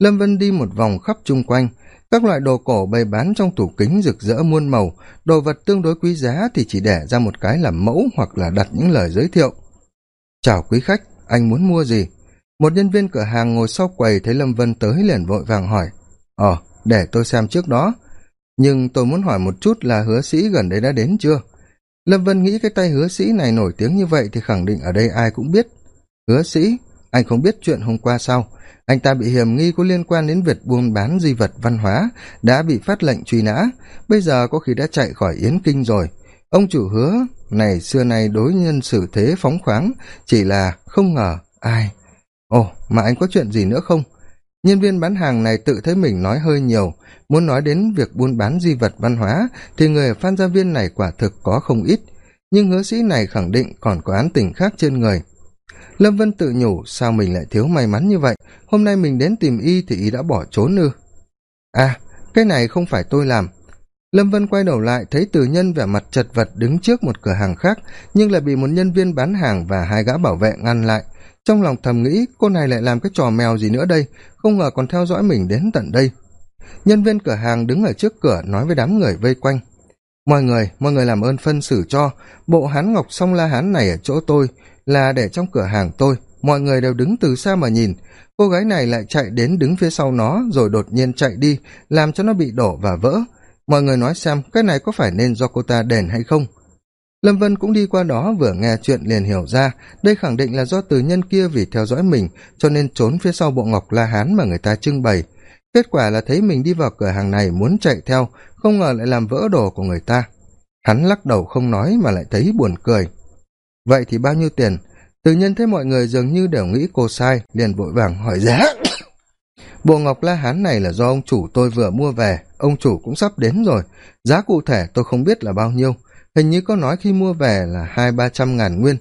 lâm vân đi một vòng khắp chung quanh các loại đồ cổ bày bán trong tủ kính rực rỡ muôn màu, đồ vật tương đối quý giá thì chỉ để ra một cái làm mẫu hoặc là đặt những lời giới thiệu. Chào quý khách, anh muốn mua gì? Một nhân viên cửa hàng ngồi sau quầy thấy lâm vân tới liền vội vàng hỏi. Ờ để tôi xem trước đó. Nhưng tôi muốn hỏi một chút là hứa sĩ gần đây đã đến chưa? Lâm vân nghĩ cái tay hứa sĩ này nổi tiếng như vậy thì khẳng định ở đây ai cũng biết. Hứa sĩ anh không biết chuyện hôm qua sao. Anh ta bị hiểm nghi có liên quan đến việc buôn bán di vật văn hóa, đã bị phát lệnh truy nã. Bây giờ có khi đã chạy khỏi yến kinh rồi. Ông chủ hứa, này, xưa nay đối nhân xử thế phóng khoáng, chỉ là không ngờ ai. Ồ, mà anh có chuyện gì nữa không? Nhân viên bán hàng này tự thấy mình nói hơi nhiều, muốn nói đến việc buôn bán di vật văn hóa thì người phan gia viên này quả thực có không ít. Nhưng hứa sĩ này khẳng định còn có án tình khác trên người lâm vân tự nhủ, sao mình lại thiếu may mắn như vậy? Hôm nay mình đến tìm y thì y đã bỏ trốn ư? À cái này không phải tôi làm. Lâm vân quay đầu lại, thấy từ nhân vẻ mặt chật vật đứng trước một cửa hàng khác, nhưng lại bị một nhân viên bán hàng và hai gã bảo vệ ngăn lại. Trong lòng thầm nghĩ, cô này lại làm cái trò mèo gì nữa đây? Không ngờ còn theo dõi mình đến tận đây. Nhân viên cửa hàng đứng ở trước cửa, nói với đám người vây quanh. Mọi người mọi người làm ơn phân xử cho. Bộ hán ngọc song la hán này ở chỗ tôi là để trong cửa hàng tôi, mọi người đều đứng từ xa mà nhìn. Cô gái này lại chạy đến đứng phía sau nó, rồi đột nhiên chạy đi, làm cho nó bị đổ và vỡ. Mọi người nói xem, cái này có phải nên do cô ta đền hay không? Lâm vân cũng đi qua đó, vừa nghe chuyện liền hiểu ra. Đây khẳng định là do từ nhân kia vì theo dõi mình, cho nên trốn phía sau bộ ngọc la hán mà người ta trưng bày. Kết quả là thấy mình đi vào cửa hàng này muốn chạy theo, không ngờ lại làm vỡ đồ của người ta. Hắn lắc đầu không nói mà lại thấy buồn cười vậy thì bao nhiêu tiền? Tự nhiên thấy mọi người dường như đều nghĩ cô sai, liền vội vàng hỏi giá. Bộ ngọc la hán này là do ông chủ tôi vừa mua về, ông chủ cũng sắp đến rồi. Giá cụ thể tôi không biết là bao nhiêu. Hình như có nói khi mua về là hai, ba trăm ngàn nguyên.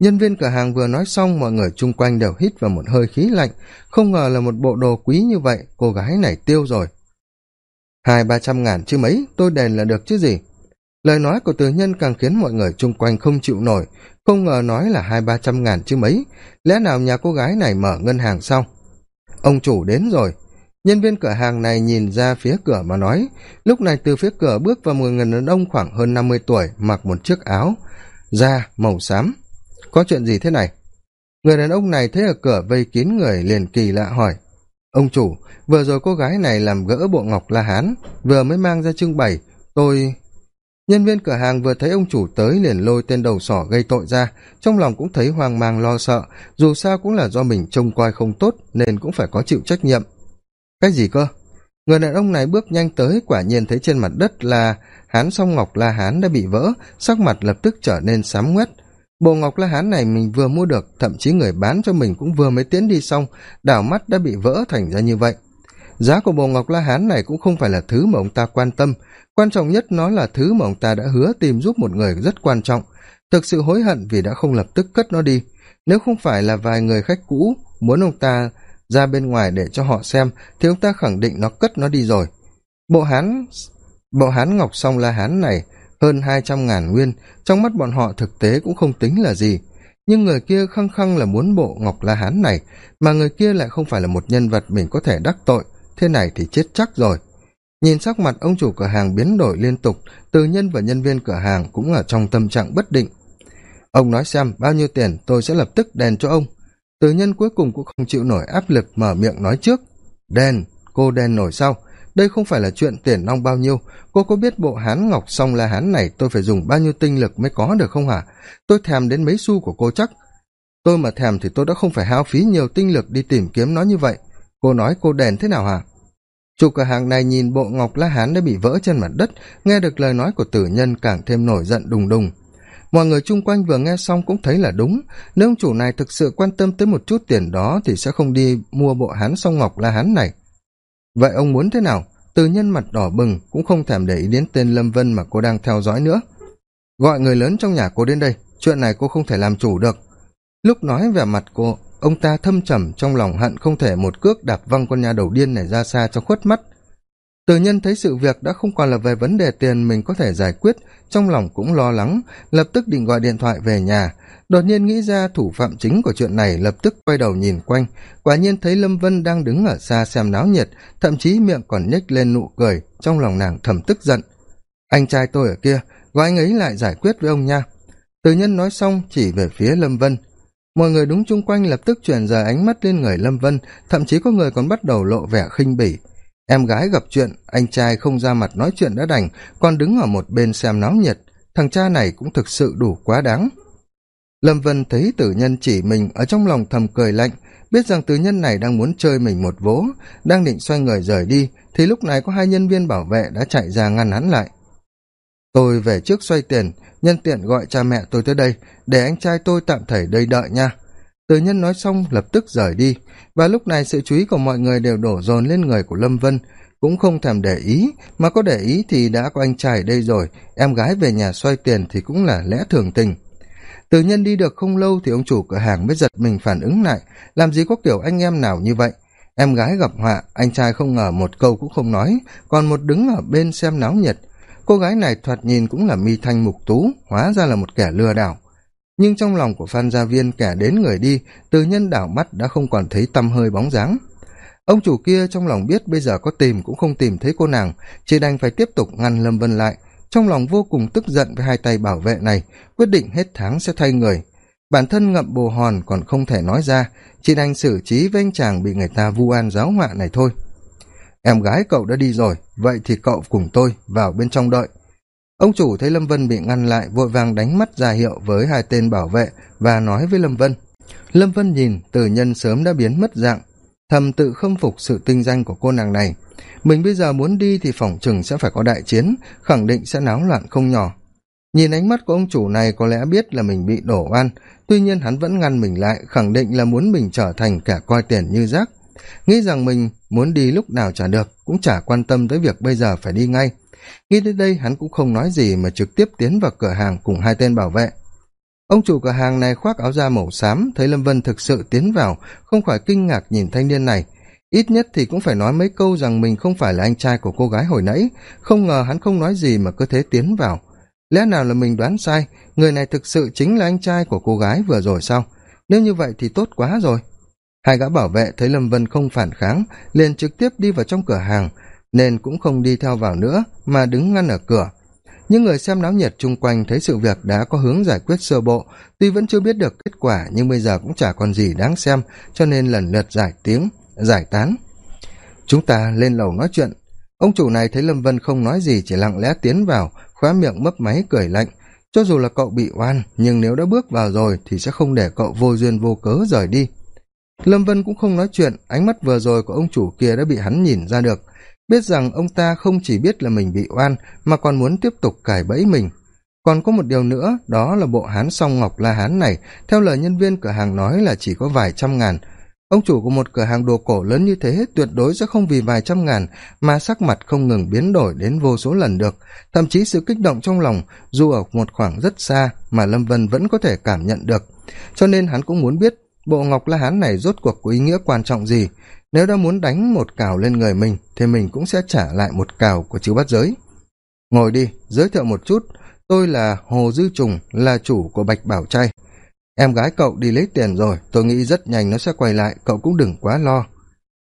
Nhân viên cửa hàng vừa nói xong, mọi người chung quanh đều hít vào một hơi khí lạnh. Không ngờ là một bộ đồ quý như vậy, cô gái này tiêu rồi. Hai, ba trăm ngàn chứ mấy, tôi đền là được chứ gì? Lời nói của từ nhân càng khiến mọi người chung quanh không chịu nổi. Không ngờ nói là hai ba trăm ngàn chứ mấy. Lẽ nào nhà cô gái này mở ngân hàng xong? ông chủ đến rồi. Nhân viên cửa hàng này nhìn ra phía cửa mà nói, lúc này từ phía cửa bước vào một người đàn ông khoảng hơn năm mươi tuổi, mặc một chiếc áo da màu xám. Có chuyện gì thế này? Người đàn ông này thấy ở cửa vây kín người liền kỳ lạ hỏi, ông chủ, vừa rồi cô gái này làm gỡ bộ ngọc la hán, vừa mới mang ra trưng bày. Tôi nhân viên cửa hàng vừa thấy ông chủ tới liền lôi tên đầu sỏ gây tội ra, trong lòng cũng thấy hoang mang lo sợ, dù sao cũng là do mình trông coi không tốt nên cũng phải có chịu trách nhiệm. Cái gì cơ? Người đàn ông này bước nhanh tới, quả nhiên thấy trên mặt đất là hán song ngọc la hán đã bị vỡ, sắc mặt lập tức trở nên xám ngoét. Bộ ngọc la hán này mình vừa mua được, thậm chí người bán cho mình cũng vừa mới tiến đi xong, đảo mắt đã bị vỡ thành ra như vậy. Giá của bộ ngọc la hán này cũng không phải là thứ mà ông ta quan tâm quan trọng nhất nó là thứ mà ông ta đã hứa tìm giúp một người rất quan trọng. Thực sự hối hận vì đã không lập tức cất nó đi. Nếu không phải là vài người khách cũ muốn ông ta ra bên ngoài để cho họ xem, thì ông ta khẳng định nó cất nó đi rồi. Bộ hán bộ hán ngọc song la hán này hơn hai trăm ngàn nguyên, trong mắt bọn họ thực tế cũng không tính là gì. Nhưng người kia khăng khăng là muốn bộ ngọc la hán này, mà người kia lại không phải là một nhân vật mình có thể đắc tội. Thế này thì chết chắc rồi nhìn sắc mặt ông chủ cửa hàng biến đổi liên tục từ nhân và nhân viên cửa hàng cũng ở trong tâm trạng bất định. Ông nói xem, bao nhiêu tiền tôi sẽ lập tức đền cho ông. Từ nhân cuối cùng cũng không chịu nổi áp lực mở miệng nói trước. Đền, cô đền nổi sau. Đây không phải là chuyện tiền nong bao nhiêu. Cô có biết bộ hán ngọc song la hán này tôi phải dùng bao nhiêu tinh lực mới có được không hả? Tôi thèm đến mấy xu của cô chắc. Tôi mà thèm thì tôi đã không phải hao phí nhiều tinh lực đi tìm kiếm nó như vậy. Cô nói cô đền thế nào hả? Chủ cửa hàng này nhìn bộ ngọc la hán đã bị vỡ trên mặt đất, nghe được lời nói của tử nhân càng thêm nổi giận đùng đùng. Mọi người chung quanh vừa nghe xong cũng thấy là đúng. Nếu ông chủ này thực sự quan tâm tới một chút tiền đó thì sẽ không đi mua bộ hán song ngọc la hán này. Vậy ông muốn thế nào? Từ nhân mặt đỏ bừng, cũng không thèm để ý đến tên lâm vân mà cô đang theo dõi nữa. Gọi người lớn trong nhà cô đến đây, chuyện này cô không thể làm chủ được. Lúc nói về mặt cô ông ta thâm trầm trong lòng hận không thể một cước đạp văng con nhà đầu điên này ra xa cho khuất mắt. Từ nhân thấy sự việc đã không còn là về vấn đề tiền mình có thể giải quyết, trong lòng cũng lo lắng, lập tức định gọi điện thoại về nhà. Đột nhiên nghĩ ra thủ phạm chính của chuyện này, lập tức quay đầu nhìn quanh. Quả nhiên thấy lâm vân đang đứng ở xa xem náo nhiệt, thậm chí miệng còn nhếch lên nụ cười, trong lòng nàng thầm tức giận. Anh trai tôi ở kia, gọi anh ấy lại giải quyết với ông nha. Từ nhân nói xong, chỉ về phía lâm vân mọi người đúng chung quanh lập tức chuyển rời ánh mắt lên người lâm vân, thậm chí có người còn bắt đầu lộ vẻ khinh bỉ. Em gái gặp chuyện, anh trai không ra mặt nói chuyện đã đành, còn đứng ở một bên xem náo nhiệt. Thằng cha này cũng thực sự đủ quá đáng. Lâm vân thấy tử nhân chỉ mình ở trong lòng thầm cười lạnh, biết rằng tử nhân này đang muốn chơi mình một vố, đang định xoay người rời đi, thì lúc này có hai nhân viên bảo vệ đã chạy ra ngăn hắn lại tôi về trước xoay tiền, nhân tiện gọi cha mẹ tôi tới đây, để anh trai tôi tạm thời đây đợi nha. Từ nhân nói xong, lập tức rời đi. Và lúc này sự chú ý của mọi người đều đổ dồn lên người của lâm vân. Cũng không thèm để ý, mà có để ý thì đã có anh trai ở đây rồi. Em gái về nhà xoay tiền thì cũng là lẽ thường tình. Từ nhân đi được không lâu thì ông chủ cửa hàng mới giật mình phản ứng lại. Làm gì có kiểu anh em nào như vậy? Em gái gặp họa, anh trai không ngờ một câu cũng không nói, còn một đứng ở bên xem náo nhiệt cô gái này thoạt nhìn cũng là mi thanh mục tú, hóa ra là một kẻ lừa đảo. Nhưng trong lòng của phan gia viên, kẻ đến người đi, từ nhân đảo mắt đã không còn thấy tăm hơi bóng dáng. Ông chủ kia trong lòng biết bây giờ có tìm cũng không tìm thấy cô nàng, chỉ đành phải tiếp tục ngăn lâm vân lại. Trong lòng vô cùng tức giận với hai tay bảo vệ này, quyết định hết tháng sẽ thay người. Bản thân ngậm bồ hòn còn không thể nói ra, chỉ đành xử trí với anh chàng bị người ta vu an giáo họa này thôi em gái cậu đã đi rồi, vậy thì cậu cùng tôi vào bên trong đợi. Ông chủ thấy lâm vân bị ngăn lại, vội vàng đánh mắt ra hiệu với hai tên bảo vệ và nói với lâm vân. Lâm vân nhìn Tử nhân sớm đã biến mất dạng, thầm tự khâm phục sự tinh danh của cô nàng này. Mình bây giờ muốn đi thì phỏng chừng sẽ phải có đại chiến, khẳng định sẽ náo loạn không nhỏ. Nhìn ánh mắt của ông chủ này có lẽ biết là mình bị đổ oan, tuy nhiên hắn vẫn ngăn mình lại, khẳng định là muốn mình trở thành kẻ coi tiền như rác nghĩ rằng mình muốn đi lúc nào trả được, cũng chả quan tâm tới việc bây giờ phải đi ngay. Nghĩ tới đây, hắn cũng không nói gì mà trực tiếp tiến vào cửa hàng cùng hai tên bảo vệ. Ông chủ cửa hàng này khoác áo da màu xám, thấy lâm vân thực sự tiến vào, không khỏi kinh ngạc nhìn thanh niên này. Ít nhất thì cũng phải nói mấy câu rằng mình không phải là anh trai của cô gái hồi nãy, không ngờ hắn không nói gì mà cứ thế tiến vào. Lẽ nào là mình đoán sai, người này thực sự chính là anh trai của cô gái vừa rồi sao? Nếu như vậy thì tốt quá rồi hai gã bảo vệ thấy lâm vân không phản kháng, liền trực tiếp đi vào trong cửa hàng, nên cũng không đi theo vào nữa, mà đứng ngăn ở cửa. Những người xem náo nhiệt chung quanh thấy sự việc đã có hướng giải quyết sơ bộ, tuy vẫn chưa biết được kết quả, nhưng bây giờ cũng chả còn gì đáng xem, cho nên lần lượt giải tiếng, giải tán. Chúng ta lên lầu nói chuyện. Ông chủ này thấy lâm vân không nói gì, chỉ lặng lẽ tiến vào khóa miệng mấp máy cười lạnh. Cho dù là cậu bị oan, nhưng nếu đã bước vào rồi thì sẽ không để cậu vô duyên vô cớ rời đi lâm vân cũng không nói chuyện, ánh mắt vừa rồi của ông chủ kia đã bị hắn nhìn ra được. Biết rằng ông ta không chỉ biết là mình bị oan, mà còn muốn tiếp tục cải bẫy mình. Còn có một điều nữa, đó là bộ hán song ngọc la hán này, theo lời nhân viên cửa hàng nói là chỉ có vài trăm ngàn. Ông chủ của một cửa hàng đồ cổ lớn như thế tuyệt đối sẽ không vì vài trăm ngàn mà sắc mặt không ngừng biến đổi đến vô số lần được. Thậm chí sự kích động trong lòng, dù ở một khoảng rất xa, mà lâm vân vẫn có thể cảm nhận được. Cho nên hắn cũng muốn biết bộ ngọc la hán này rốt cuộc có ý nghĩa quan trọng gì? Nếu đã muốn đánh một cào lên người mình, thì mình cũng sẽ trả lại một cào của chữ bắt giới. Ngồi đi, giới thiệu một chút. Tôi là hồ dư trùng, là chủ của bạch bảo trai. Em gái cậu đi lấy tiền rồi, tôi nghĩ rất nhanh nó sẽ quay lại, cậu cũng đừng quá lo.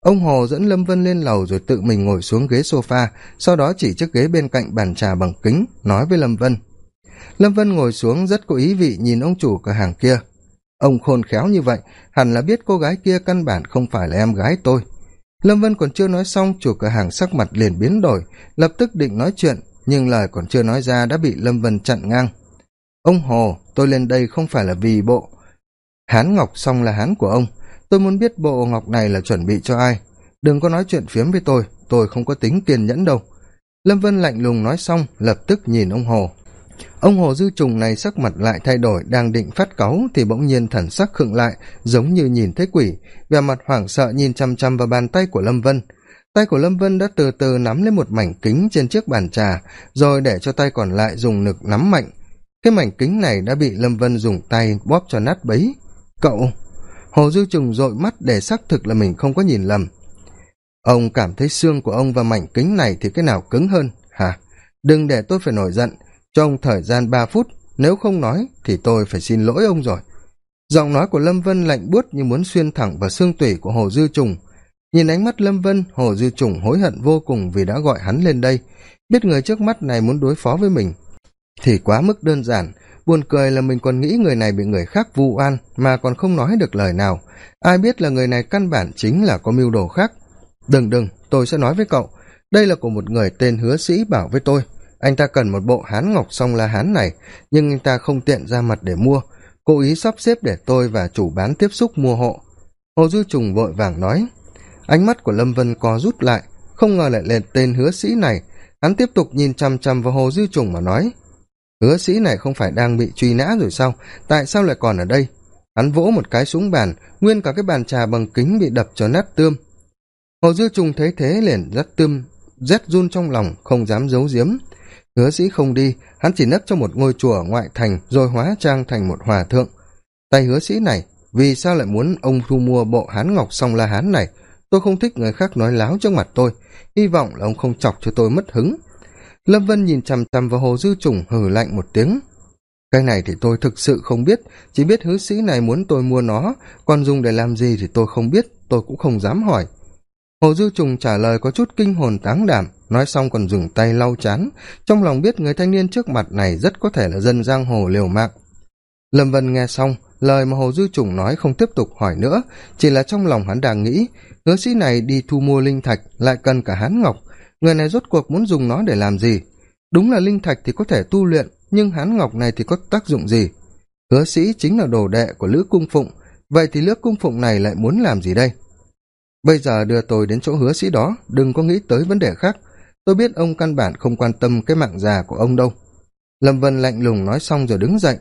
Ông hồ dẫn lâm vân lên lầu rồi tự mình ngồi xuống ghế s o f a sau đó chỉ chiếc ghế bên cạnh bàn trà bằng kính, nói với lâm vân. Lâm vân ngồi xuống rất có ý vị nhìn ông chủ cửa hàng kia ông khôn khéo như vậy, hẳn là biết cô gái kia căn bản không phải là em gái tôi. Lâm vân còn chưa nói xong, chủ cửa hàng sắc mặt liền biến đổi, lập tức định nói chuyện, nhưng lời còn chưa nói ra đã bị lâm vân chặn ngang. Ông hồ, tôi lên đây không phải là vì bộ hán ngọc xong là hán của ông. Tôi muốn biết bộ ngọc này là chuẩn bị cho ai. Đừng có nói chuyện phiếm với tôi tôi không có tính kiên nhẫn đâu. Lâm vân lạnh lùng nói xong, lập tức nhìn ông hồ ông hồ dư trùng này sắc mặt lại thay đổi, đang định phát cáu thì bỗng nhiên thần sắc khựng lại, giống như nhìn thấy quỷ. Vẻ mặt hoảng sợ nhìn chăm chăm vào bàn tay của lâm vân. Tay của lâm vân đã từ từ nắm lên một mảnh kính trên chiếc bàn trà, rồi để cho tay còn lại dùng nực nắm mạnh. Cái mảnh kính này đã bị lâm vân dùng tay bóp cho nát bấy. Cậu! Hồ dư trùng dội mắt để xác thực là mình không có nhìn lầm. Ông cảm thấy xương của ông và mảnh kính này thì cái nào cứng hơn? Hả? Đừng để tôi phải nổi giận cho ông thời gian ba phút, nếu không nói thì tôi phải xin lỗi ông rồi. Giọng nói của lâm vân lạnh buốt như muốn xuyên thẳng vào xương tủy của hồ dư trùng. Nhìn ánh mắt lâm vân, hồ dư trùng hối hận vô cùng vì đã gọi hắn lên đây. Biết người trước mắt này muốn đối phó với mình, thì quá mức đơn giản. Buồn cười là mình còn nghĩ người này bị người khác vu oan, mà còn không nói được lời nào. Ai biết là người này căn bản chính là có mưu đồ khác. Đừng đừng, tôi sẽ nói với cậu. Đây là của một người tên hứa sĩ bảo với tôi anh ta cần một bộ hán ngọc song la hán này, nhưng anh ta không tiện ra mặt để mua. Cố ý sắp xếp để tôi và chủ bán tiếp xúc mua hộ. Hồ dư trùng vội vàng nói, ánh mắt của lâm vân co rút lại, không ngờ lại lên tên hứa sĩ này. Hắn tiếp tục nhìn chằm chằm vào hồ dư trùng mà nói, hứa sĩ này không phải đang bị truy nã rồi sao? Tại sao lại còn ở đây? Hắn vỗ một cái xuống bàn, nguyên cả cái bàn trà bằng kính bị đập cho nát tươm. Hồ dư trùng thấy thế liền rất tươm, rét run trong lòng, không dám giấu giếm hứa sĩ không đi, hắn chỉ nấp cho một ngôi chùa ngoại thành rồi hóa trang thành một hòa thượng. Tay hứa sĩ này, vì sao lại muốn ông thu mua bộ hán ngọc song la hán này? Tôi không thích người khác nói láo trước mặt tôi. Hy vọng là ông không chọc cho tôi mất hứng. Lâm vân nhìn chằm chằm vào hồ dư trùng, hừ lạnh một tiếng. Cái này thì tôi thực sự không biết. Chỉ biết hứa sĩ này muốn tôi mua nó. Còn dùng để làm gì thì tôi không biết. Tôi cũng không dám hỏi hồ dư trùng trả lời có chút kinh hồn táng đảm, nói xong còn dùng tay lau chán. Trong lòng biết người thanh niên trước mặt này rất có thể là dân giang hồ liều mạng. Lâm vân nghe xong, lời mà hồ dư trùng nói không tiếp tục hỏi nữa, chỉ là trong lòng hắn đang nghĩ, hứa sĩ này đi thu mua linh thạch, lại cần cả hán ngọc. Người này rốt cuộc muốn dùng nó để làm gì? Đúng là linh thạch thì có thể tu luyện, nhưng hán ngọc này thì có tác dụng gì? Hứa sĩ chính là đồ đệ của lữ cung phụng, vậy thì lữ cung phụng này lại muốn làm gì đây? Bây giờ đưa tôi đến chỗ hứa sĩ đó, đừng có nghĩ tới vấn đề khác. Tôi biết ông căn bản không quan tâm cái mạng già của ông đâu. Lâm vân lạnh lùng nói xong rồi đứng dậy.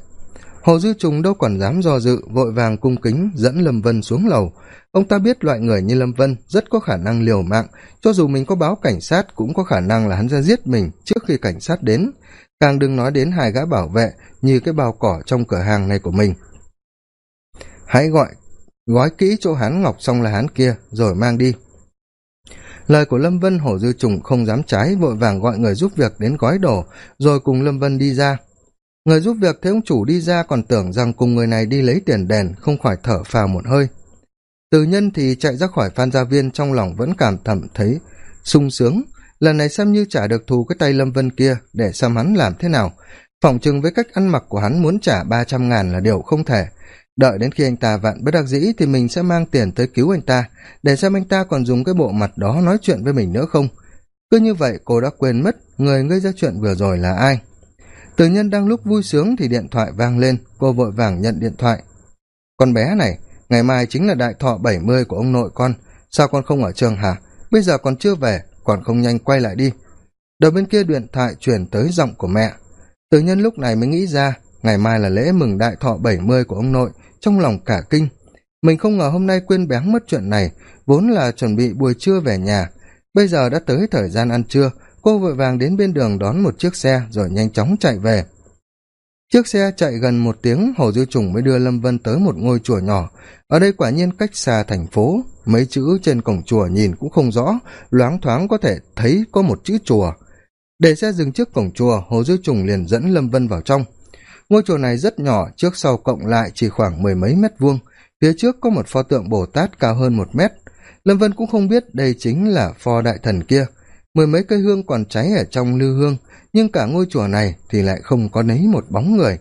Hồ dư trùng đâu còn dám do dự, vội vàng cung kính dẫn lâm vân xuống lầu. Ông ta biết loại người như lâm vân rất có khả năng liều mạng, cho dù mình có báo cảnh sát cũng có khả năng là hắn ra giết mình trước khi cảnh sát đến. Càng đừng nói đến hai gã bảo vệ như cái bao cỏ trong cửa hàng này của mình. Hãy gọi gói kỹ chỗ hắn ngọc xong là hắn kia, rồi mang đi. Lời của lâm vân hổ dư trùng không dám trái, vội vàng gọi người giúp việc đến gói đồ, rồi cùng lâm vân đi ra. Người giúp việc thấy ông chủ đi ra còn tưởng rằng cùng người này đi lấy tiền đèn không khỏi thở phào một hơi. Từ nhân thì chạy ra khỏi phan gia viên, trong lòng vẫn cảm thầm thấy sung sướng. Lần này xem như trả được thù cái tay lâm vân kia, để xem hắn làm thế nào. Phỏng chừng với cách ăn mặc của hắn muốn trả ba trăm ngàn là điều không thể đợi đến khi anh ta vặn bất đắc dĩ thì mình sẽ mang tiền tới cứu anh ta, để xem anh ta còn dùng cái bộ mặt đó nói chuyện với mình nữa không. Cứ như vậy cô đã quên mất người gây ra chuyện vừa rồi là ai. Từ nhân đang lúc vui sướng thì điện thoại vang lên, cô vội vàng nhận điện thoại. Con bé này, ngày mai chính là đại thọ bảy mươi của ông nội con. Sao con không ở trường hả? Bây giờ còn chưa về, còn không nhanh quay lại đi. Đầu bên kia điện thoại truyền tới giọng của mẹ. Từ nhân lúc này mới nghĩ ra, ngày mai là lễ mừng đại thọ bảy mươi của ông nội trong lòng cả kinh. Mình không ngờ hôm nay quên béng mất chuyện này, vốn là chuẩn bị buổi trưa về nhà. Bây giờ đã tới thời gian ăn trưa, cô vội vàng đến bên đường đón một chiếc xe rồi nhanh chóng chạy về. Chiếc xe chạy gần một tiếng, hồ dư trùng mới đưa lâm vân tới một ngôi chùa nhỏ. Ở đây quả nhiên cách xa thành phố, mấy chữ trên cổng chùa nhìn cũng không rõ, loáng thoáng có thể thấy có một chữ chùa. Để xe dừng trước cổng chùa, hồ dư trùng liền dẫn lâm vân vào trong ngôi chùa này rất nhỏ, trước sau cộng lại chỉ khoảng mười mấy mét vuông. Phía trước có một pho tượng bồ tát cao hơn một mét. Lâm vân cũng không biết đây chính là pho đại thần kia. Mười mấy cây hương còn cháy ở trong lư hương, nhưng cả ngôi chùa này thì lại không có nấy một bóng người.